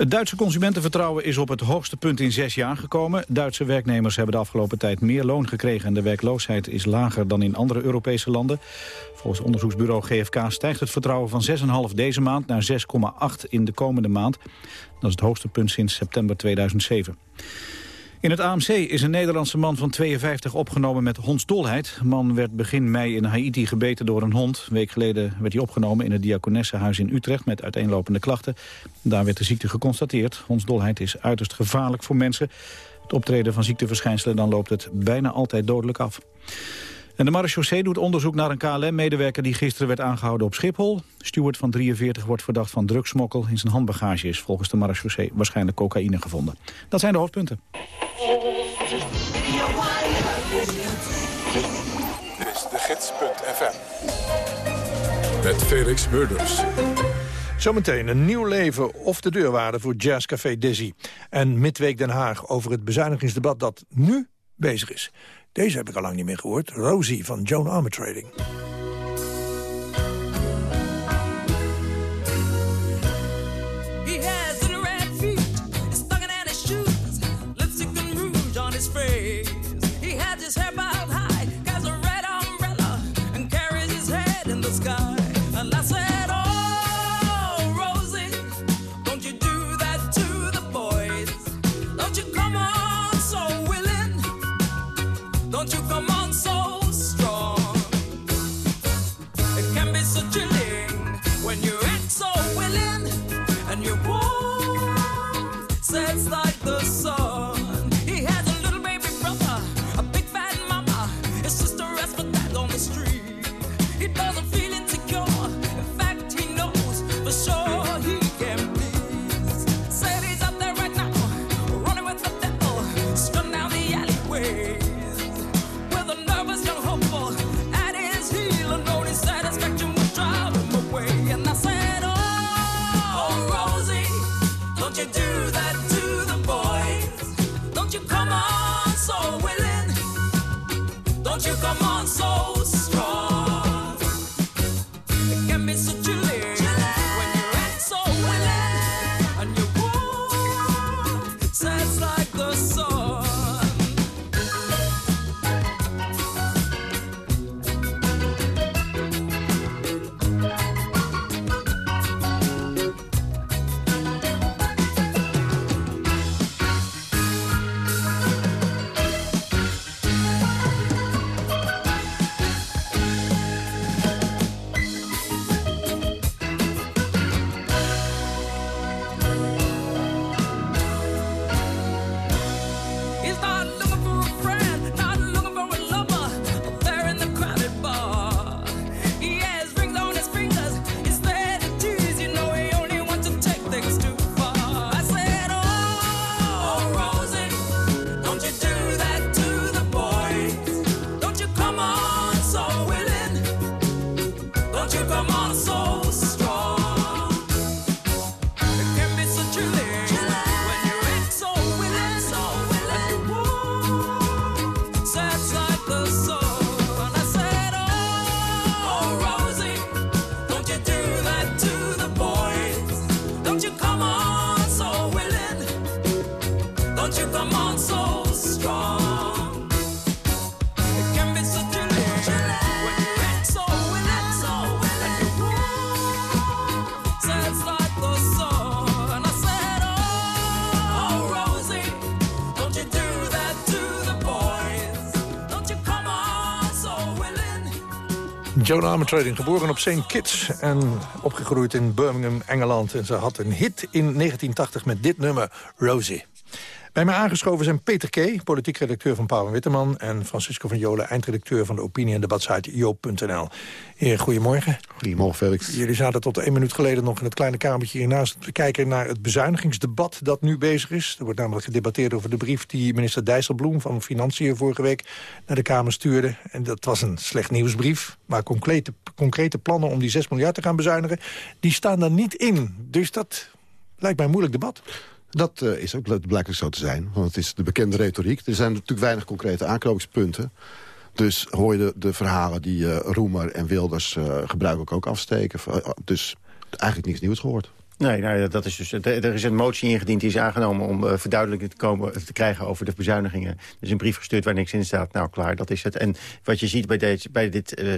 Het Duitse consumentenvertrouwen is op het hoogste punt in zes jaar gekomen. Duitse werknemers hebben de afgelopen tijd meer loon gekregen... en de werkloosheid is lager dan in andere Europese landen. Volgens onderzoeksbureau GFK stijgt het vertrouwen van 6,5 deze maand... naar 6,8 in de komende maand. Dat is het hoogste punt sinds september 2007. In het AMC is een Nederlandse man van 52 opgenomen met hondsdolheid. De man werd begin mei in Haiti gebeten door een hond. Een week geleden werd hij opgenomen in het Diakonessenhuis in Utrecht... met uiteenlopende klachten. Daar werd de ziekte geconstateerd. Hondsdolheid is uiterst gevaarlijk voor mensen. Het optreden van ziekteverschijnselen dan loopt het bijna altijd dodelijk af. En de marechaussee doet onderzoek naar een KLM-medewerker... die gisteren werd aangehouden op Schiphol. Steward van 43 wordt verdacht van drugsmokkel. In zijn handbagage is volgens de marechaussee waarschijnlijk cocaïne gevonden. Dat zijn de hoofdpunten.
Dit is de gids.fm. Met Felix Murders.
Zometeen een nieuw leven of de deurwaarde voor Jazzcafé Dizzy. En Midweek Den Haag over het bezuinigingsdebat dat nu bezig is. Deze heb ik al lang niet meer gehoord. Rosie van Joan Armour
Joan Armatrading, geboren op St. Kitts en opgegroeid in Birmingham, Engeland. En ze had een hit in 1980 met dit nummer, Rosie. Bij mij aangeschoven zijn Peter K., politiek redacteur van Pauw en Witteman... en Francisco van Jolen, eindredacteur van de opinie- en debatsite joop.nl. Heer, goedemorgen.
Goedemorgen, Felix.
Jullie zaten tot één minuut geleden nog in het kleine kamertje hiernaast... te kijken naar het bezuinigingsdebat dat nu bezig is. Er wordt namelijk gedebatteerd over de brief die minister Dijsselbloem... van Financiën vorige week naar de Kamer stuurde. En dat was een slecht nieuwsbrief. Maar concrete, concrete plannen om die 6 miljard te gaan bezuinigen... die staan er niet in. Dus dat lijkt mij een moeilijk debat.
Dat uh, is ook blijkbaar zo te zijn, want het is de bekende retoriek. Er zijn natuurlijk weinig concrete aanknopingspunten. Dus hoor je de, verhalen die uh, Roemer en Wilders uh, gebruikelijk ook afsteken. Dus eigenlijk niks nieuws gehoord.
Nee, nou, dat is dus, er is een motie ingediend die is aangenomen... om uh, verduidelijking te, komen, te krijgen over de bezuinigingen. Is een brief gestuurd waar niks in staat. Nou, klaar, dat is het. En wat je ziet bij, deze, bij dit uh,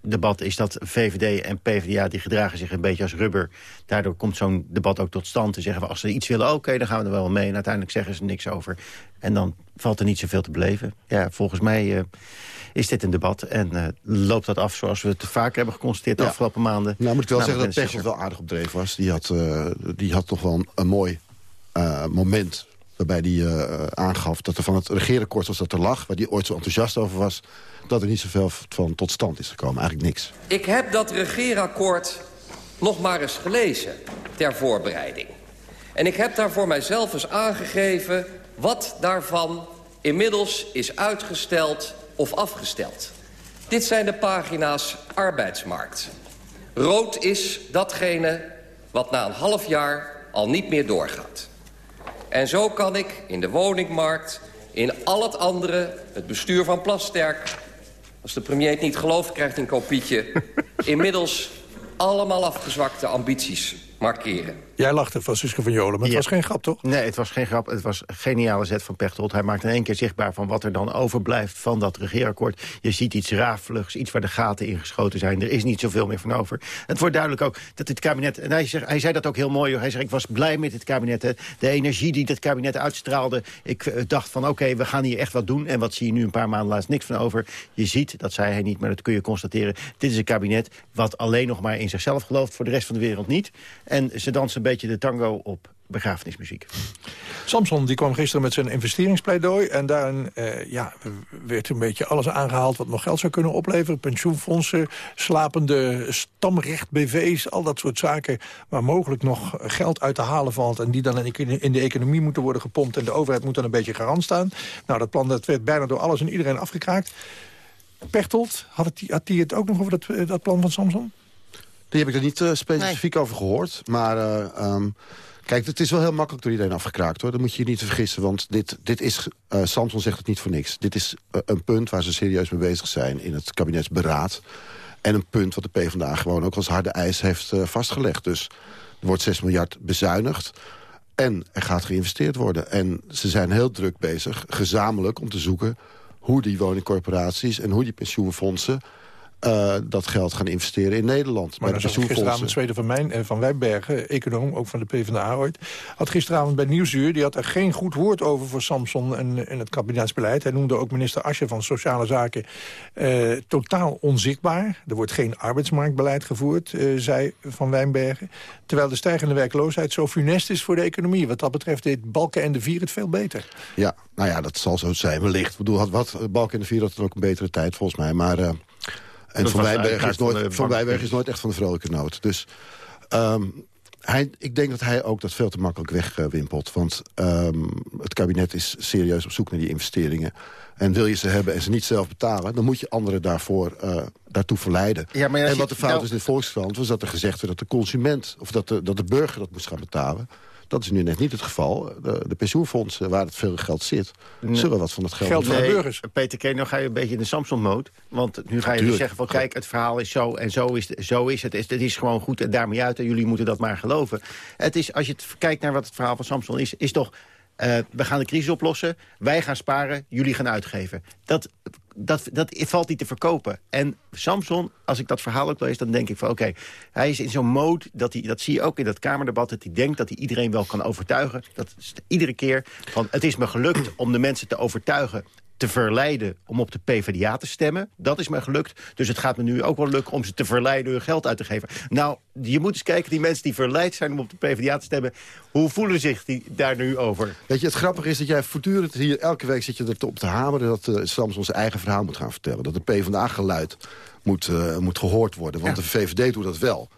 debat is dat VVD en PvdA... die gedragen zich een beetje als rubber. Daardoor komt zo'n debat ook tot stand. Te zeggen we, als ze iets willen, oké, dan gaan we er wel mee. En uiteindelijk zeggen ze niks over. En dan valt er niet zoveel te beleven. Ja, volgens mij... Uh, is dit een debat. En uh, loopt dat af zoals we het vaak hebben geconstateerd de ja. afgelopen maanden.
Nou moet ik wel zeggen dat Pechtold wel aardig op dreef was. Die had, uh, die had toch wel een, een mooi uh, moment waarbij hij aangaf dat er van het regeerakkoord was dat er lag... waar hij ooit zo enthousiast over was... dat er niet zoveel van tot stand is gekomen. Eigenlijk niks.
Ik heb dat regeerakkoord nog maar eens gelezen ter voorbereiding. En ik heb daar voor mijzelf eens aangegeven... wat daarvan inmiddels is uitgesteld of afgesteld. Dit zijn de pagina's arbeidsmarkt. Rood is datgene wat na een half jaar al niet meer doorgaat. En zo kan ik in de woningmarkt, in al het andere... het bestuur van Plasterk, als de premier het niet gelooft... krijgt een kopietje, inmiddels allemaal afgezwakte ambities markeren.
Jij lachte, Francisco van Jolen, maar het
Ja.
was geen grap, toch?
Nee, het was geen grap. Het was een geniale zet van Pechtold. Hij maakt in één keer zichtbaar van wat er dan overblijft van dat regeerakkoord. Je ziet iets rafeligs, iets waar de gaten ingeschoten zijn. Er is niet zoveel meer van over. Het wordt duidelijk ook dat dit kabinet... En hij, zegt, hij zei dat ook heel mooi. Hij zegt, ik was blij met dit kabinet. hè. De energie die dit kabinet uitstraalde. Ik eh, dacht van, oké, we gaan hier echt wat doen. En wat zie je nu een paar maanden laatst niks van over. Je ziet, dat zei hij niet, maar dat kun je constateren. Dit is een kabinet wat alleen nog maar in zichzelf gelooft. Voor de rest van de wereld niet. En ze dansen beetje de tango op begrafenismuziek.
Samson die kwam gisteren met zijn investeringspleidooi... en daarin eh, ja, werd een beetje alles aangehaald wat nog geld zou kunnen opleveren. Pensioenfondsen, slapende stamrecht-BV's, al dat soort zaken... waar mogelijk nog geld uit te halen valt... en die dan in de economie moeten worden gepompt... en de overheid moet dan een beetje garant staan. Nou, dat plan dat werd bijna door alles en iedereen afgekraakt. Pechtold, had, het, hij het ook nog over dat, eh, dat plan van Samson?
Die heb ik er niet uh, specifiek over gehoord. Maar uh, um, kijk, het is wel heel makkelijk door iedereen afgekraakt. hoor. Dat moet je je niet vergissen, want dit, dit is... Uh, Samson zegt het niet voor niks. Dit is een punt waar ze serieus mee bezig zijn in het kabinetsberaad. En een punt wat de PvdA gewoon ook als harde eis heeft vastgelegd. Dus er wordt 6 miljard bezuinigd. En er gaat geïnvesteerd worden. En ze zijn heel druk bezig, gezamenlijk, om te zoeken... hoe die woningcorporaties en hoe die pensioenfondsen uh, dat geld gaan investeren in Nederland.
Maar zag ik gisteravond Zweden van, Mijn, eh, van Wijnbergen, econoom, ook van de PvdA ooit... had gisteravond bij Nieuwsuur, die had er geen goed woord over voor Samson en, en het kabinetsbeleid. Hij noemde ook minister Asje van Sociale Zaken uh, totaal onzichtbaar. Er wordt geen arbeidsmarktbeleid gevoerd, uh, zei Van Wijnbergen. Terwijl de stijgende werkloosheid zo funest is voor de economie. Wat dat betreft deed Balken en de Vier het veel beter.
Ja, nou ja, dat zal zo zijn, wellicht. Ik bedoel, had wat, Balken en de Vier had ook een betere tijd, volgens mij. Maar... En Van
was
Wijnberg, is nooit,
van
Wijnberg is nooit echt van de vrolijke noot. Dus um, hij, ik denk dat hij ook dat veel te makkelijk wegwimpelt. Want um, het kabinet is serieus op zoek naar die investeringen. En wil je ze hebben en ze niet zelf betalen... dan moet je anderen daarvoor, uh, daartoe verleiden.
Ja, maar
en wat de fout
nou-
is in de Volkskrant... was dat er gezegd werd dat de consument... of dat de, dat de burger dat moest gaan betalen. Dat is nu net niet het geval. De, de pensioenfondsen, waar het veel geld zit...
Nee.
zullen wat van het geld...
Nee, Peter K, nou ga je een beetje in de Samson-mode. Want nu ga je dus zeggen van kijk, het verhaal is zo en zo is, zo is het. Het is gewoon goed en daarmee uit en jullie moeten dat maar geloven. Het is, als je het kijkt naar wat het verhaal van Samson is, is toch... eh, we gaan de crisis oplossen, wij gaan sparen, jullie gaan uitgeven. Dat, dat, dat valt niet te verkopen. En Samson, als ik dat verhaal ook lees, dan denk ik van... oké, hij is in zo'n mode, dat, hij, dat zie je ook in dat Kamerdebat... dat hij denkt dat hij iedereen wel kan overtuigen. Dat is iedere keer van, het is me gelukt om de mensen te overtuigen te verleiden om op de PvdA te stemmen. Dat is me gelukt. Dus het gaat me nu ook wel lukken om ze te verleiden hun geld uit te geven. Nou, je moet eens kijken, die mensen die verleid zijn om op de PvdA te stemmen... hoe voelen zich die daar nu over?
Weet je, het grappige is dat jij voortdurend hier... elke week zit je er op te hameren dat uh, Sams ons eigen verhaal moet gaan vertellen. Dat de PvdA-geluid moet, uh, moet gehoord worden. Want de VVD doet dat wel.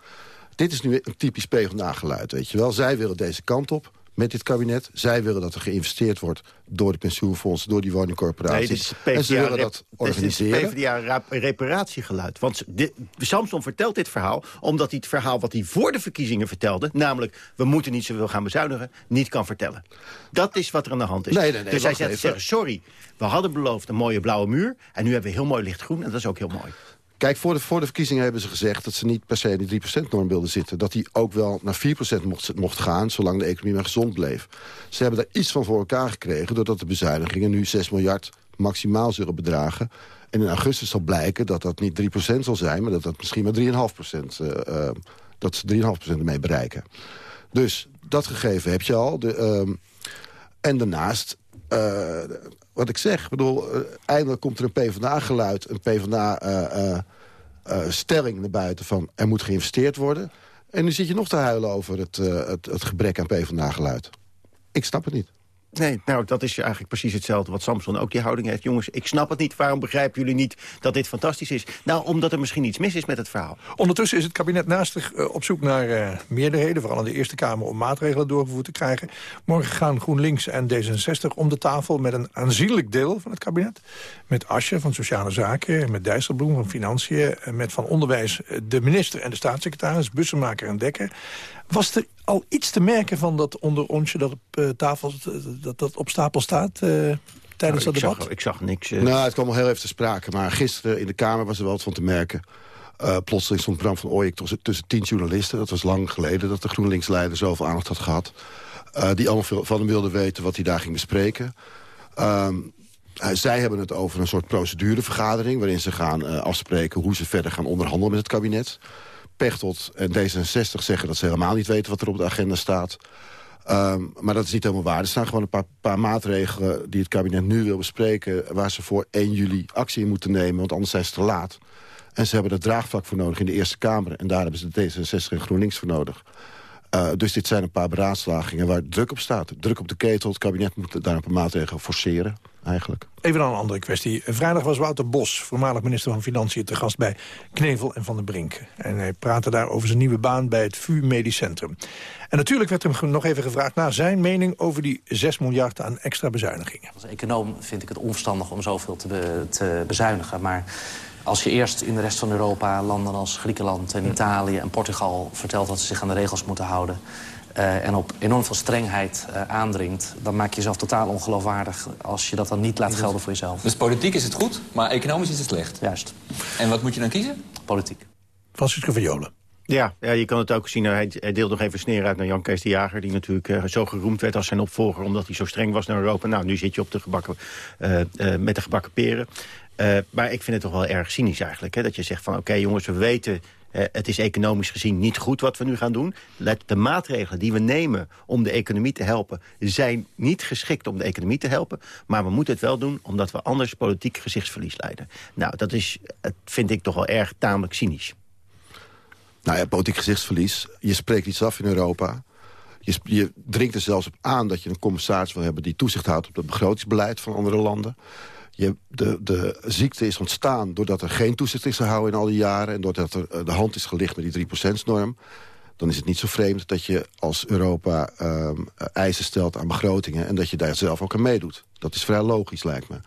Dit is nu een typisch PvdA-geluid, weet je wel. Zij willen deze kant op met dit kabinet. Zij willen dat er geïnvesteerd wordt door de pensioenfondsen, door die woningcorporaties.
Nee,
en ze willen dat organiseren.
Dit is PvdA-reparatiegeluid. Want de, Samson vertelt dit verhaal omdat hij het verhaal wat hij voor de verkiezingen vertelde... namelijk, we moeten niet zoveel gaan bezuinigen, niet kan vertellen. Dat is wat er aan de hand is.
Nee, nee, nee,
dus hij zegt, sorry, we hadden beloofd een mooie blauwe muur... en nu hebben we heel mooi lichtgroen en dat is ook heel mooi.
Kijk, voor de, voor de verkiezingen hebben ze gezegd... dat ze niet per se in die 3%-norm wilden zitten. Dat die ook wel naar 4% mocht, mocht gaan... zolang de economie maar gezond bleef. Ze hebben daar iets van voor elkaar gekregen... doordat de bezuinigingen nu 6 miljard maximaal zullen bedragen. En in augustus zal blijken dat dat niet 3% zal zijn... maar dat dat misschien maar 3,5% uh, uh, dat ze 3,5% ermee bereiken. Dus dat gegeven heb je al. De, uh, en daarnaast... Uh, wat ik zeg, bedoel, uh, eindelijk komt er een PvdA-geluid... een PvdA-stelling uh, naar buiten van er moet geïnvesteerd worden. En nu zit je nog te huilen over het, het, het gebrek aan PvdA-geluid. Ik snap het niet.
Nee, nou, dat is eigenlijk precies hetzelfde wat Samson ook die houding heeft. Jongens, ik snap het niet. Waarom begrijpen jullie niet dat dit fantastisch is? Nou, omdat er misschien iets mis is met het verhaal.
Ondertussen is het kabinet naastig uh, op zoek naar uh, meerderheden... vooral in de Eerste Kamer om maatregelen doorgevoerd te krijgen. Morgen gaan GroenLinks en D66 om de tafel met een aanzienlijk deel van het kabinet. Met Asje van Sociale Zaken, met Dijsselbloem van Financiën... met van Onderwijs de minister en de staatssecretaris, Bussemaker en Dekker... Was er al iets te merken van dat onder onsje dat op uh, tafel dat, dat op stapel staat uh, tijdens
nou,
dat debat?
Zag, ik zag niks. Uh...
Nou, het kwam al heel even te sprake. Maar gisteren in de Kamer was er wel wat van te merken. Uh, plotseling stond Bram van Ooyek tussen, tussen tien journalisten. Dat was lang geleden dat de GroenLinks-leider zoveel aandacht had gehad. Uh, die allemaal van hem wilden weten wat hij daar ging bespreken. Um, uh, zij hebben het over een soort procedurevergadering... waarin ze gaan uh, afspreken hoe ze verder gaan onderhandelen met het kabinet. Pechtold en D66 zeggen dat ze helemaal niet weten wat er op de agenda staat. Um, maar dat is niet helemaal waar. Er staan gewoon een paar, maatregelen die het kabinet nu wil bespreken... waar ze voor 1 juli actie in moeten nemen, want anders zijn ze te laat. En ze hebben er draagvlak voor nodig in de Eerste Kamer. En daar hebben ze de D66 en GroenLinks voor nodig. Uh, dus dit zijn een paar beraadslagingen waar druk op staat. Druk op de ketel. Het kabinet moet daar een paar maatregelen forceren, eigenlijk.
Even dan een andere kwestie. Vrijdag was Wouter Bos, voormalig minister van Financiën... te gast bij Knevel en Van der Brink. En hij praatte daar over zijn nieuwe baan bij het VU Medisch Centrum. En natuurlijk werd hem nog even gevraagd naar zijn mening... over die 6 miljard aan extra bezuinigingen.
Als econoom vind ik het onverstandig om zoveel te, be te bezuinigen. Maar als je eerst in de rest van Europa landen als Griekenland en Italië en Portugal... vertelt dat ze zich aan de regels moeten houden... Uh, en op enorm veel strengheid uh, aandringt... dan maak je jezelf totaal ongeloofwaardig als je dat dan niet laat gelden voor jezelf.
Dus politiek is het goed, maar economisch is het slecht?
Juist.
En wat moet je dan kiezen?
Politiek.
Francisco Viola.
Ja, ja, je kan het ook zien. Hij, hij deelt nog even sneer uit naar Jan Kees de Jager... die natuurlijk uh, zo geroemd werd als zijn opvolger... omdat hij zo streng was naar Europa. Nou, nu zit je op de gebakken, met de gebakken peren. Uh, maar ik vind het toch wel erg cynisch eigenlijk. Hè? Dat je zegt van oké okay, jongens, we weten... Uh, het is economisch gezien niet goed wat we nu gaan doen. Let, de maatregelen die we nemen om de economie te helpen... zijn niet geschikt om de economie te helpen. Maar we moeten het wel doen omdat we anders politiek gezichtsverlies leiden. Nou, dat is, vind ik toch wel erg tamelijk cynisch.
Nou ja, politiek gezichtsverlies. Je spreekt iets af in Europa. Je, je dringt er zelfs op aan dat je een commissaris wil hebben... die toezicht houdt op het begrotingsbeleid van andere landen. Je, de, de ziekte is ontstaan doordat er geen toezicht is gehouden in al die jaren... en doordat er de hand is gelicht met die 3%-norm... dan is het niet zo vreemd dat je als Europa um, eisen stelt aan begrotingen... en dat je daar zelf ook aan meedoet. Dat is vrij logisch, lijkt me.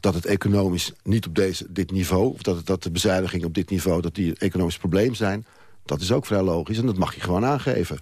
Dat het economisch niet op deze, dit niveau... of dat, het, dat de bezuinigingen op dit niveau dat die economisch probleem zijn... dat is ook vrij logisch en dat mag je gewoon aangeven.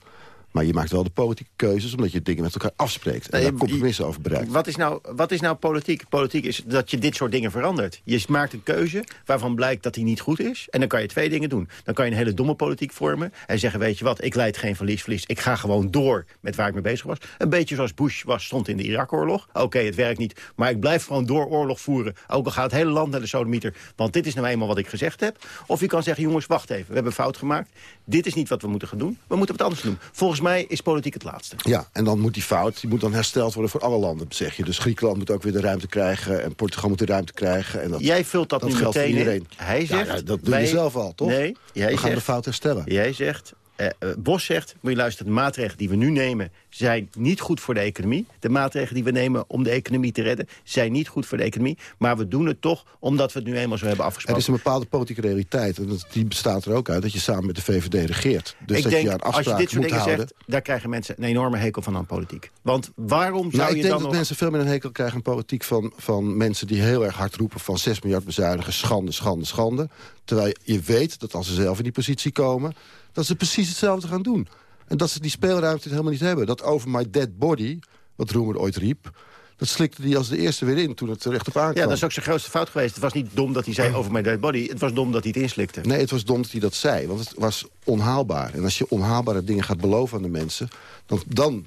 Maar je maakt wel de politieke keuzes omdat je dingen met elkaar afspreekt. En daar compromissen over bereikt.
Wat is, nou, wat is nou politiek? Politiek is dat je dit soort dingen verandert. Je maakt een keuze waarvan blijkt dat die niet goed is. En dan kan je twee dingen doen. Dan kan je een hele domme politiek vormen. En zeggen, weet je wat, ik leid geen verlies-verlies. Ik ga gewoon door met waar ik mee bezig was. Een beetje zoals Bush was, stond in de Irak-oorlog. Oké, okay, het werkt niet. Maar ik blijf gewoon door oorlog voeren. Ook al gaat het hele land naar de sodemieter. Want dit is nou eenmaal wat ik gezegd heb. Of je kan zeggen, jongens, wacht even. We hebben fout gemaakt. Dit is niet wat we moeten gaan doen. We moeten wat anders doen. Volgens mij is politiek het laatste.
Ja, en dan moet die fout die moet dan hersteld worden voor alle landen, zeg je. Dus Griekenland moet ook weer de ruimte krijgen... en Portugal moet de ruimte krijgen. En dat,
Jij vult dat,
dat
nu
geldt voor
meteen
iedereen.
Hij zegt...
Ja, ja, dat doe
wij-
je zelf al, toch?
Nee, jij
We gaan
zegt,
de fout herstellen.
Jij zegt... eh, eh, Bos zegt, moet je luisteren, de maatregelen die we nu nemen... zijn niet goed voor de economie. De maatregelen die we nemen om de economie te redden... zijn niet goed voor de economie. Maar we doen het toch omdat we het nu eenmaal zo hebben
Er
afgesproken.
is een bepaalde politieke realiteit. En dat, die bestaat er ook uit dat je samen met de VVD regeert. Dus
ik
dat
denk,
je aan
als je
afspraken
dit soort
moet
dingen
houden.
zegt... daar krijgen mensen een enorme hekel van aan politiek. Want waarom zou
Nou,
je
ik denk
dan
dat
nog...
mensen veel meer een hekel krijgen aan politiek van, van mensen die heel erg hard roepen van 6 miljard bezuinigen, schande, schande, schande. Terwijl je weet dat als ze zelf in die positie komen, dat ze precies hetzelfde gaan doen. En dat ze die speelruimte helemaal niet hebben. Dat over my dead body, wat Roemer ooit riep, dat slikte hij als de eerste weer in toen het er echt op aankwam.
Ja, dat is ook zijn grootste fout geweest. Het was niet dom dat hij zei over mijn dead body. Het was dom dat hij het inslikte.
Nee, het was dom dat hij dat zei, want het was onhaalbaar. En als je onhaalbare dingen gaat beloven aan de mensen... dan, dan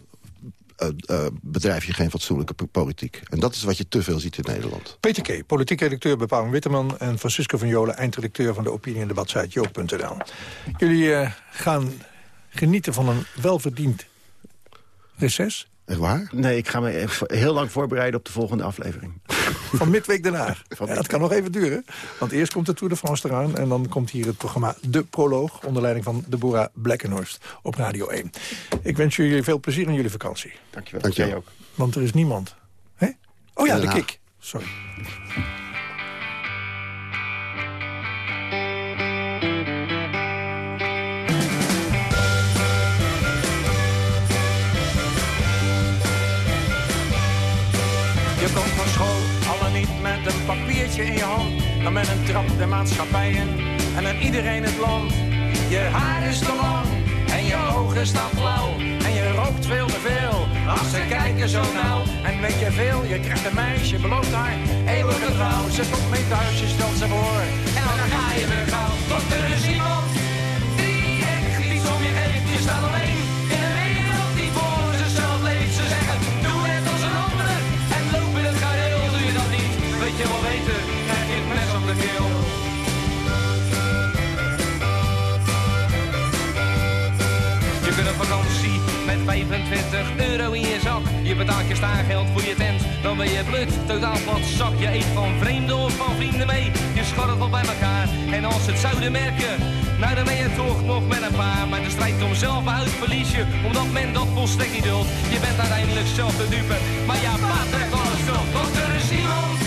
eh, eh, bedrijf je geen fatsoenlijke po- politiek. En dat is wat je te veel ziet in Nederland.
Peter K., politiek redacteur bij Paul Witteman... en Francisco van Jolen, eindredacteur van de opinie- en debatsite joop.nl. Jullie eh, gaan genieten van een welverdiend reces.
Echt waar?
Nee, ik ga me even heel lang voorbereiden op de volgende aflevering.
Van midweek daarna. Ja, dat kan nog even duren. Want eerst komt de Tour de France eraan... en dan komt hier het programma De Proloog... onder leiding van Deborah Blekkenhorst op Radio 1. Ik wens jullie veel plezier in jullie vakantie.
Dankjewel.
Dankjewel.
Jij ook.
Want er is niemand. Hè? Oh ja, de kick. Sorry.
Dan met een trap de maatschappij in en dan iedereen het land. Je haar is te lang en je ogen staan flauw. En je rookt veel te veel, als ze kijken zo nauw. En weet je veel, je krijgt een meisje, belooft haar eeuwige trouw. Ze komt mee thuis, je stelt ze voor en dan ga je weer gauw. Want er is iemand 20 euro in je zak. Je betaalt je staargeld voor je tent, dan ben je blut. Totaal wat zak, je eet van vreemden of van vrienden mee. Je scharrelt wel bij elkaar en als het zouden merken, nou dan ben je toch nog met een paar. Maar de strijd om zelfbehoud verlies je, omdat men dat volstrekt niet duldt. Je bent uiteindelijk zelf de dupe, maar ja, pater, was toch, Tot de
iemand.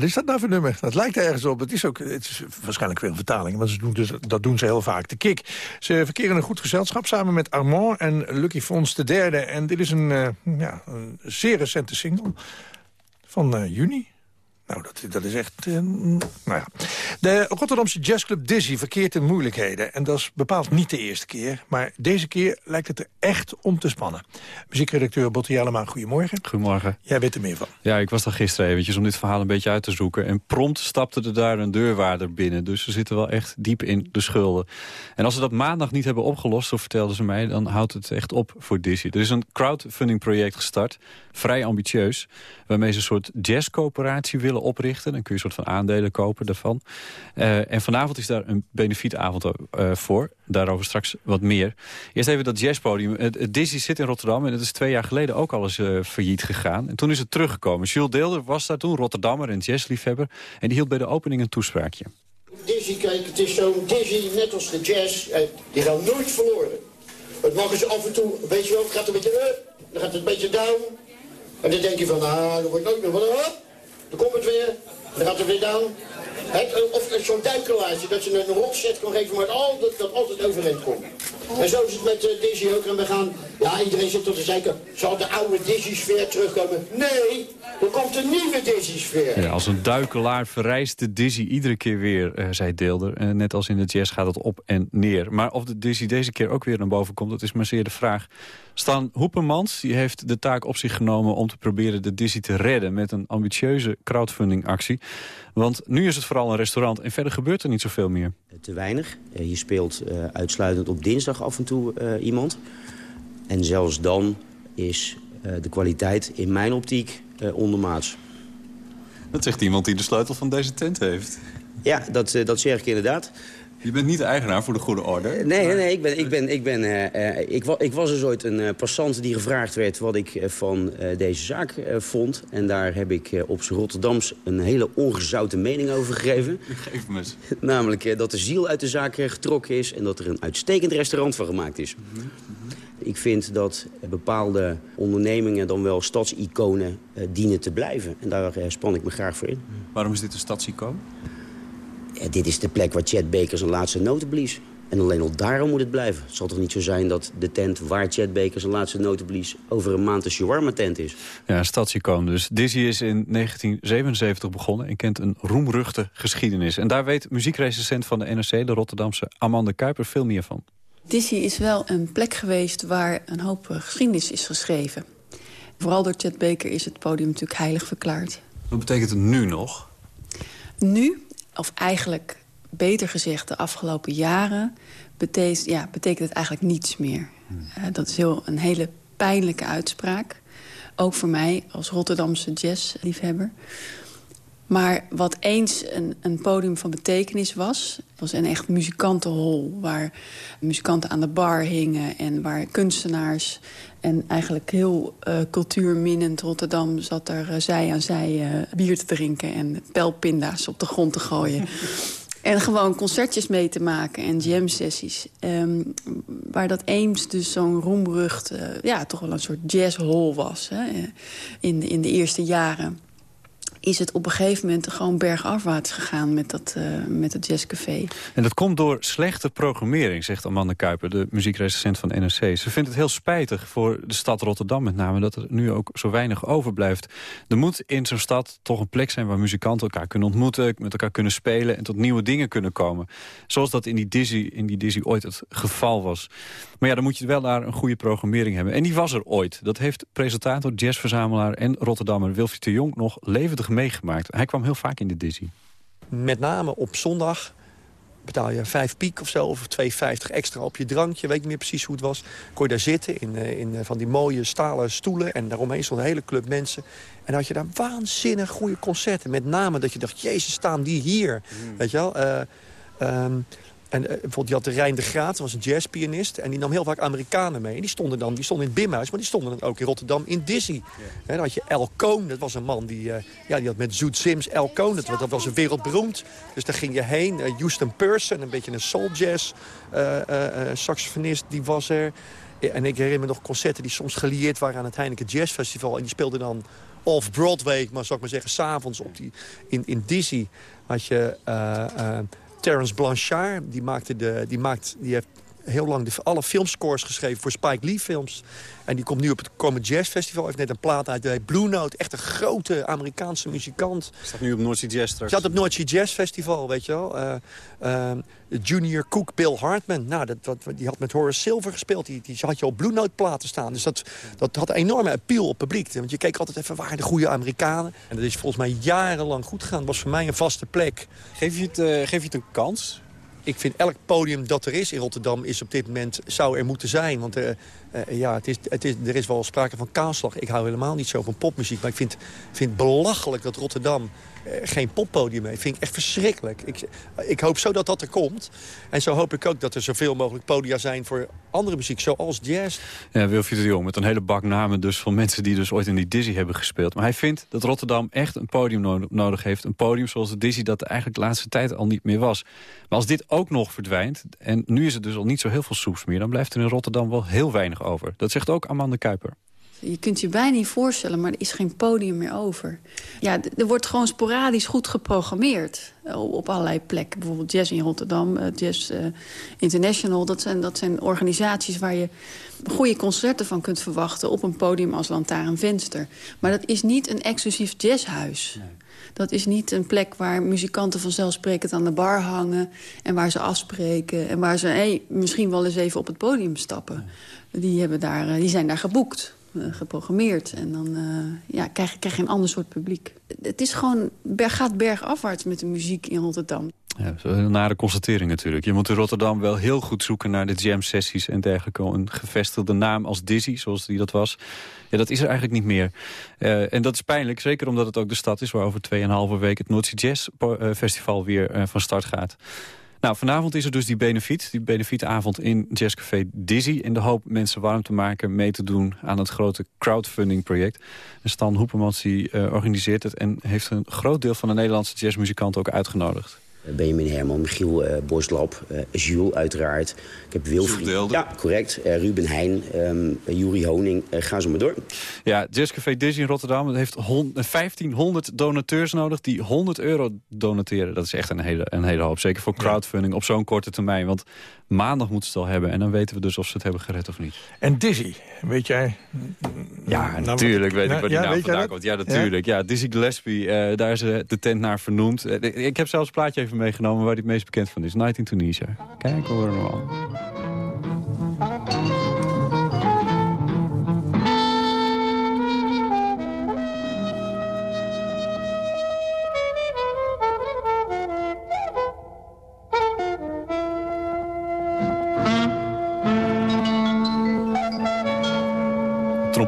Wat is dat nou voor nummer? Dat lijkt ergens op. Het is ook het is waarschijnlijk veel vertaling, maar ze doen dus, dat doen ze heel vaak. De Kik. Ze verkeren een goed gezelschap samen met Armand en Lucky Fons de derde. En dit is een, eh, ja, een zeer recente single van eh, juni. Nou, dat, dat is echt... eh, nou ja. De Rotterdamse jazzclub Dizzy verkeert in moeilijkheden. En dat is bepaald niet de eerste keer. Maar deze keer lijkt het er echt om te spannen. Muziekredacteur Botte Jellema, goedemorgen.
Goedemorgen.
Jij weet er meer van.
Ja, ik was daar gisteren eventjes om dit verhaal een beetje uit te zoeken. En prompt stapte er daar een deurwaarder binnen. Dus ze zitten wel echt diep in de schulden. En als ze dat maandag niet hebben opgelost, zo vertelden ze mij... dan houdt het echt op voor Dizzy. Er is een crowdfunding project gestart, vrij ambitieus... waarmee ze een soort jazzcoöperatie willen oprichten. Dan kun je een soort van aandelen kopen daarvan. Eh, en vanavond is daar een benefietavond eh, voor. Daarover straks wat meer. Eerst even dat jazzpodium. Het, het zit in Rotterdam en het is twee jaar geleden ook al eens eh, failliet gegaan. En toen is het teruggekomen. Jules Deelder was daar toen, Rotterdammer en jazzliefhebber. En die hield bij de opening een toespraakje.
Dizzy, kijk, het is zo'n Dizzy, net als de jazz. Die gaan nooit verloren. Het mag eens af en toe, weet je wel, het gaat een beetje... eh, Dan gaat het een beetje down. En dan denk je van, ah, dat wordt nooit meer. Maar hop, dan komt het weer. Dan gaat het weer down. Het, of zo'n duikelaartje, dat je een rotset kan geven, maar altijd, dat altijd overeind komt. En zo is het met uh, Dizzy ook. En we gaan, ja, iedereen zit tot te zeiken, zal de oude Dizzy-sfeer terugkomen? Nee, er komt een nieuwe Dizzy-sfeer.
Ja, als een duikelaar verrijst de Dizzy iedere keer weer, zei Deelder. Net als in de jazz gaat het op en neer. Maar of de Dizzy deze keer ook weer naar boven komt, dat is maar zeer de vraag. Stan Hoepermans die heeft de taak op zich genomen om te proberen de Dizzy te redden... met een ambitieuze crowdfundingactie. Want nu is het vooral een restaurant en verder gebeurt er niet zoveel meer.
Te weinig. Je speelt uh, uitsluitend op dinsdag af en toe uh, iemand. En zelfs dan is uh, de kwaliteit in mijn optiek ondermaats.
Dat zegt iemand die de sleutel van deze tent heeft.
Ja, dat, dat zeg ik inderdaad.
Je bent niet de eigenaar voor de goede orde?
Nee, nee, nee ik, ben, ik, ben, ik, ben, uh, uh, ik, ik, was dus ooit een uh, passant die gevraagd werd wat ik van deze zaak vond. En daar heb ik op z'n Rotterdams een hele ongezouten mening over gegeven.
Geef me eens.
Namelijk dat de ziel uit de zaak getrokken is en dat er een uitstekend restaurant van gemaakt is. Mm -hmm. Ik vind dat bepaalde ondernemingen dan wel stadsiconen dienen te blijven. En daar span ik me graag voor in.
Waarom is dit een stadsicoon?
Ja, dit is de plek waar Chad Baker zijn laatste noten blies. En alleen al daarom moet het blijven. Het zal toch niet zo zijn dat de tent waar Chad Baker zijn laatste noten blies... over een maand een shawarma-tent is?
Ja, een stadsicoon dus. Dizzy is in 1977 begonnen en kent een roemruchte geschiedenis. En daar weet muziekrecensent van de NRC, de Rotterdamse Amanda Kuiper, veel meer van.
Dizzy is wel een plek geweest waar een hoop geschiedenis is geschreven. Vooral door Chad Baker is het podium natuurlijk heilig verklaard.
Wat betekent het nu nog?
Nu of eigenlijk beter gezegd de afgelopen jaren... betekent, ja, betekent het eigenlijk niets meer. Hmm. Uh, dat is heel, een hele pijnlijke uitspraak. Ook voor mij als Rotterdamse jazzliefhebber. Maar wat eens een, een podium van betekenis was... was een echt muzikantenhol... waar muzikanten aan de bar hingen... en waar kunstenaars en eigenlijk heel uh, cultuurminnend Rotterdam... zat er uh, zij aan zij uh, bier te drinken en pijlpinda's op de grond te gooien. en gewoon concertjes mee te maken en jam-sessies. Um, waar dat eens dus zo'n roemrucht... ja, toch wel een soort jazzhol was hè, in, in de eerste jaren is het op een gegeven moment gewoon bergafwaarts gegaan met, dat, uh, met het jazzcafé.
En dat komt door slechte programmering, zegt Amanda Kuiper, de muziekrecensent van NRC. Ze vindt het heel spijtig voor de stad Rotterdam met name, dat er nu ook zo weinig overblijft. Er moet in zo'n stad toch een plek zijn waar muzikanten elkaar kunnen ontmoeten, met elkaar kunnen spelen en tot nieuwe dingen kunnen komen. Zoals dat in die Dizzy, in die Dizzy ooit het geval was. Maar ja, dan moet je wel daar een goede programmering hebben. En die was er ooit. Dat heeft presentator, jazzverzamelaar en Rotterdammer Wilfried de Jong nog levendig meegemaakt. Hij kwam heel vaak in de Dizzy.
Met name op zondag betaal je vijf piek of zo, of 2,50 extra op je drankje. Weet niet meer precies hoe het was. Kon je daar zitten in, in van die mooie stalen stoelen. En daaromheen stond een hele club mensen. En dan had je daar waanzinnig goede concerten. Met name dat je dacht, jezus, staan die hier? Mm. Weet je wel? Uh, um, en uh, bijvoorbeeld, je had de Rijn de Graat, dat was een jazzpianist. En die nam heel vaak Amerikanen mee. En die stonden dan die stonden in het Bimhuis, maar die stonden dan ook in Rotterdam in Dizzy. En dan had je El Cohn, dat was een man die, uh, ja, die had met Zoet Sims El Cohn. Dat, dat was een wereldberoemd. Dus daar ging je heen. Uh, Houston Person, een beetje een soul jazz saxofonist, die was er. En ik herinner me nog concerten die soms gelieerd waren aan het Heineken Jazz Festival. En die speelden dan off-Broadway, maar zou ik maar zeggen, s'avonds in, in Dizzy had je... Terence Blanchard, die, maakte de, die, maakt, die heeft heel lang de, alle filmscores geschreven voor Spike Lee films. En die komt nu op het Comet Jazz Festival. Heeft net een plaat uit de Blue Note. Echt een grote Amerikaanse muzikant.
Staat nu op North Sea Jazz straks.
Staat op North Sea Jazz Festival, weet je wel. Uh, uh, junior Cook Bill Hartman. Nou, dat, dat, die had met Horace Silver gespeeld. Die, die had je op Blue Note platen staan. Dus dat, dat had een enorme appeal op publiek. Want je keek altijd even waar de goede Amerikanen. En dat is volgens mij jarenlang goed gegaan. Dat was voor mij een vaste plek.
Geef je het, uh, geef je het een kans?
Ik vind elk podium dat er is in Rotterdam is op dit moment, zou er moeten zijn. Want uh, uh, ja, het is, het is, er is wel sprake van kaalslag. Ik hou helemaal niet zo van popmuziek. Maar ik vind, het belachelijk dat Rotterdam uh, geen poppodium heeft. vind ik echt verschrikkelijk. Ik, ik hoop zo dat dat er komt. En zo hoop ik ook dat er zoveel mogelijk podia zijn voor andere muziek, zoals jazz.
Ja, Wilfried de Jong, met een hele bak namen dus van mensen die dus ooit in die Dizzy hebben gespeeld. Maar hij vindt dat Rotterdam echt een podium nodig heeft. Een podium zoals de Dizzy dat eigenlijk de laatste tijd al niet meer was. Maar als dit ook nog verdwijnt, en nu is het dus al niet zo heel veel soeps meer... dan blijft er in Rotterdam wel heel weinig over. Dat zegt ook Amanda Kuiper.
Je kunt je bijna niet voorstellen, maar er is geen podium meer over. Ja, er wordt gewoon sporadisch goed geprogrammeerd op allerlei plekken. Bijvoorbeeld Jazz in Rotterdam, Jazz International. Dat zijn, dat zijn organisaties waar je goede concerten van kunt verwachten... op een podium als Lantaarnvenster. Maar dat is niet een exclusief jazzhuis. Dat is niet een plek waar muzikanten vanzelfsprekend aan de bar hangen... en waar ze afspreken en waar ze hey, misschien wel eens even op het podium stappen. Die, hebben daar, die zijn daar geboekt. Eh, geprogrammeerd. En dan uh, ja, krijg, krijg je een ander soort publiek. Het is gewoon, berg, gaat bergafwaarts met de muziek in Rotterdam.
Ja, een nare constatering natuurlijk. Je moet in Rotterdam wel heel goed zoeken naar de jam-sessies en dergelijke. Een gevestigde naam als Dizzy, zoals die dat was. Ja, dat is er eigenlijk niet meer. Uh, en dat is pijnlijk, zeker omdat het ook de stad is... waar over 2,5 week het Noordse Jazz Festival weer van start gaat. Nou, vanavond is er dus die benefiet, die benefietavond in Jazzcafé Dizzy... in de hoop mensen warm te maken, mee te doen aan het grote crowdfunding project. En Stan Hoepermans die, organiseert het en heeft een groot deel van de Nederlandse jazzmuzikanten ook uitgenodigd.
Benjamin Herman, Michiel uh, Boslap, uh, Jules uiteraard. Ik heb Wilfried. Ja, correct. Uh, Ruben Heijn, um, Juri Honing. ga zo maar door.
Ja, Jazzcafé Dizzy in Rotterdam dat heeft 1500 donateurs nodig die 100 euro donateren. Dat is echt een hele, een hele hoop. Zeker voor crowdfunding op zo'n korte termijn. Want maandag moeten ze het al hebben. En dan weten we dus of ze het hebben gered of niet.
En Dizzy, weet jij?
Ja, nou, natuurlijk weet ik waar die ja, naam vandaan komt. Ja, natuurlijk. Ja, Dizzy Gillespie, daar is de tent naar vernoemd. ik heb zelfs een plaatje even meegenomen waar hij het meest bekend van is. Night in Tunisia. Kijk, hoor hem al.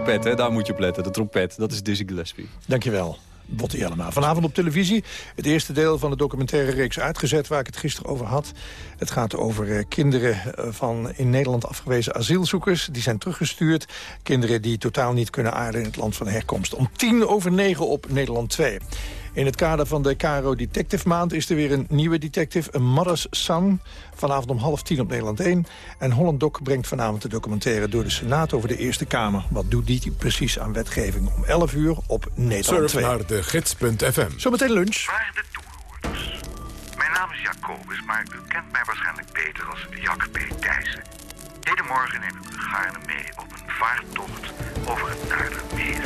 Trompet, hè? daar moet je op letten. De trompet, dat is Dizzy Gillespie.
Dankjewel. Botte Jellema. Vanavond op televisie het eerste deel van de documentaire reeks uitgezet... waar ik het gisteren over had. Het gaat over eh, kinderen eh, van in Nederland afgewezen asielzoekers. Die zijn teruggestuurd. Kinderen die totaal niet kunnen aarden in het land van herkomst. Om tien over negen op Nederland 2. In het kader van de Caro Detective Maand is er weer een nieuwe detective, een Mother's Son. Vanavond om half tien op Nederland 1. En Holland Doc brengt vanavond de documentaire door de Senaat over de Eerste Kamer. Wat doet die precies aan wetgeving? Om 11 uur op Nederland 2.
Surf naar de gids.fm.
Zometeen lunch.
Waar de toehoorders. Mijn naam is Jacobus, maar u kent mij waarschijnlijk beter als Jack P. Thijssen. Hedenmorgen neem ik u gaarne mee op een vaartocht over het Naardermeer.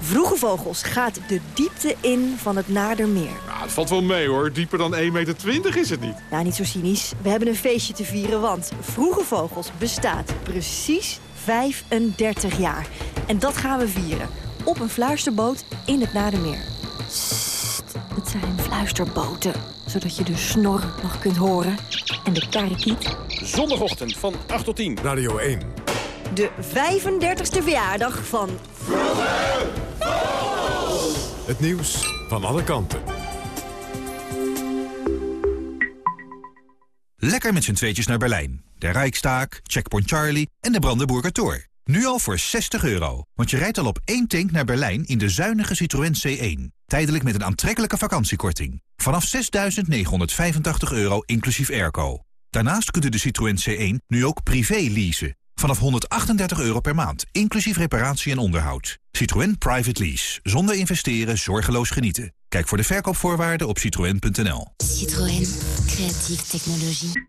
Vroege Vogels gaat de diepte in van het Nadermeer.
Nou, het valt wel mee hoor. Dieper dan 1,20 meter is het niet.
Nou, niet zo cynisch. We hebben een feestje te vieren, want Vroege Vogels bestaat precies 35 jaar. En dat gaan we vieren. Op een fluisterboot in het Nadermeer. Sst, het zijn fluisterboten. Zodat je de snor nog kunt horen. En de karikiet.
Zondagochtend van 8 tot 10.
Radio 1.
De 35e verjaardag van... Vroege
Het nieuws van alle kanten.
Lekker met z'n tweetjes naar Berlijn. De Rijkstaak, Checkpoint Charlie en de Brandenburger Tor. Nu al voor 60 euro, want je rijdt al op één tank naar Berlijn in de zuinige Citroën C1. Tijdelijk met een aantrekkelijke vakantiekorting. Vanaf 6.985 euro inclusief airco. Daarnaast kunt u de Citroën C1 nu ook privé leasen. Vanaf 138 euro per maand, inclusief reparatie en onderhoud. Citroën Private Lease. Zonder investeren, zorgeloos genieten. Kijk voor de verkoopvoorwaarden op citroën.nl.
Citroën. Creatieve technologie.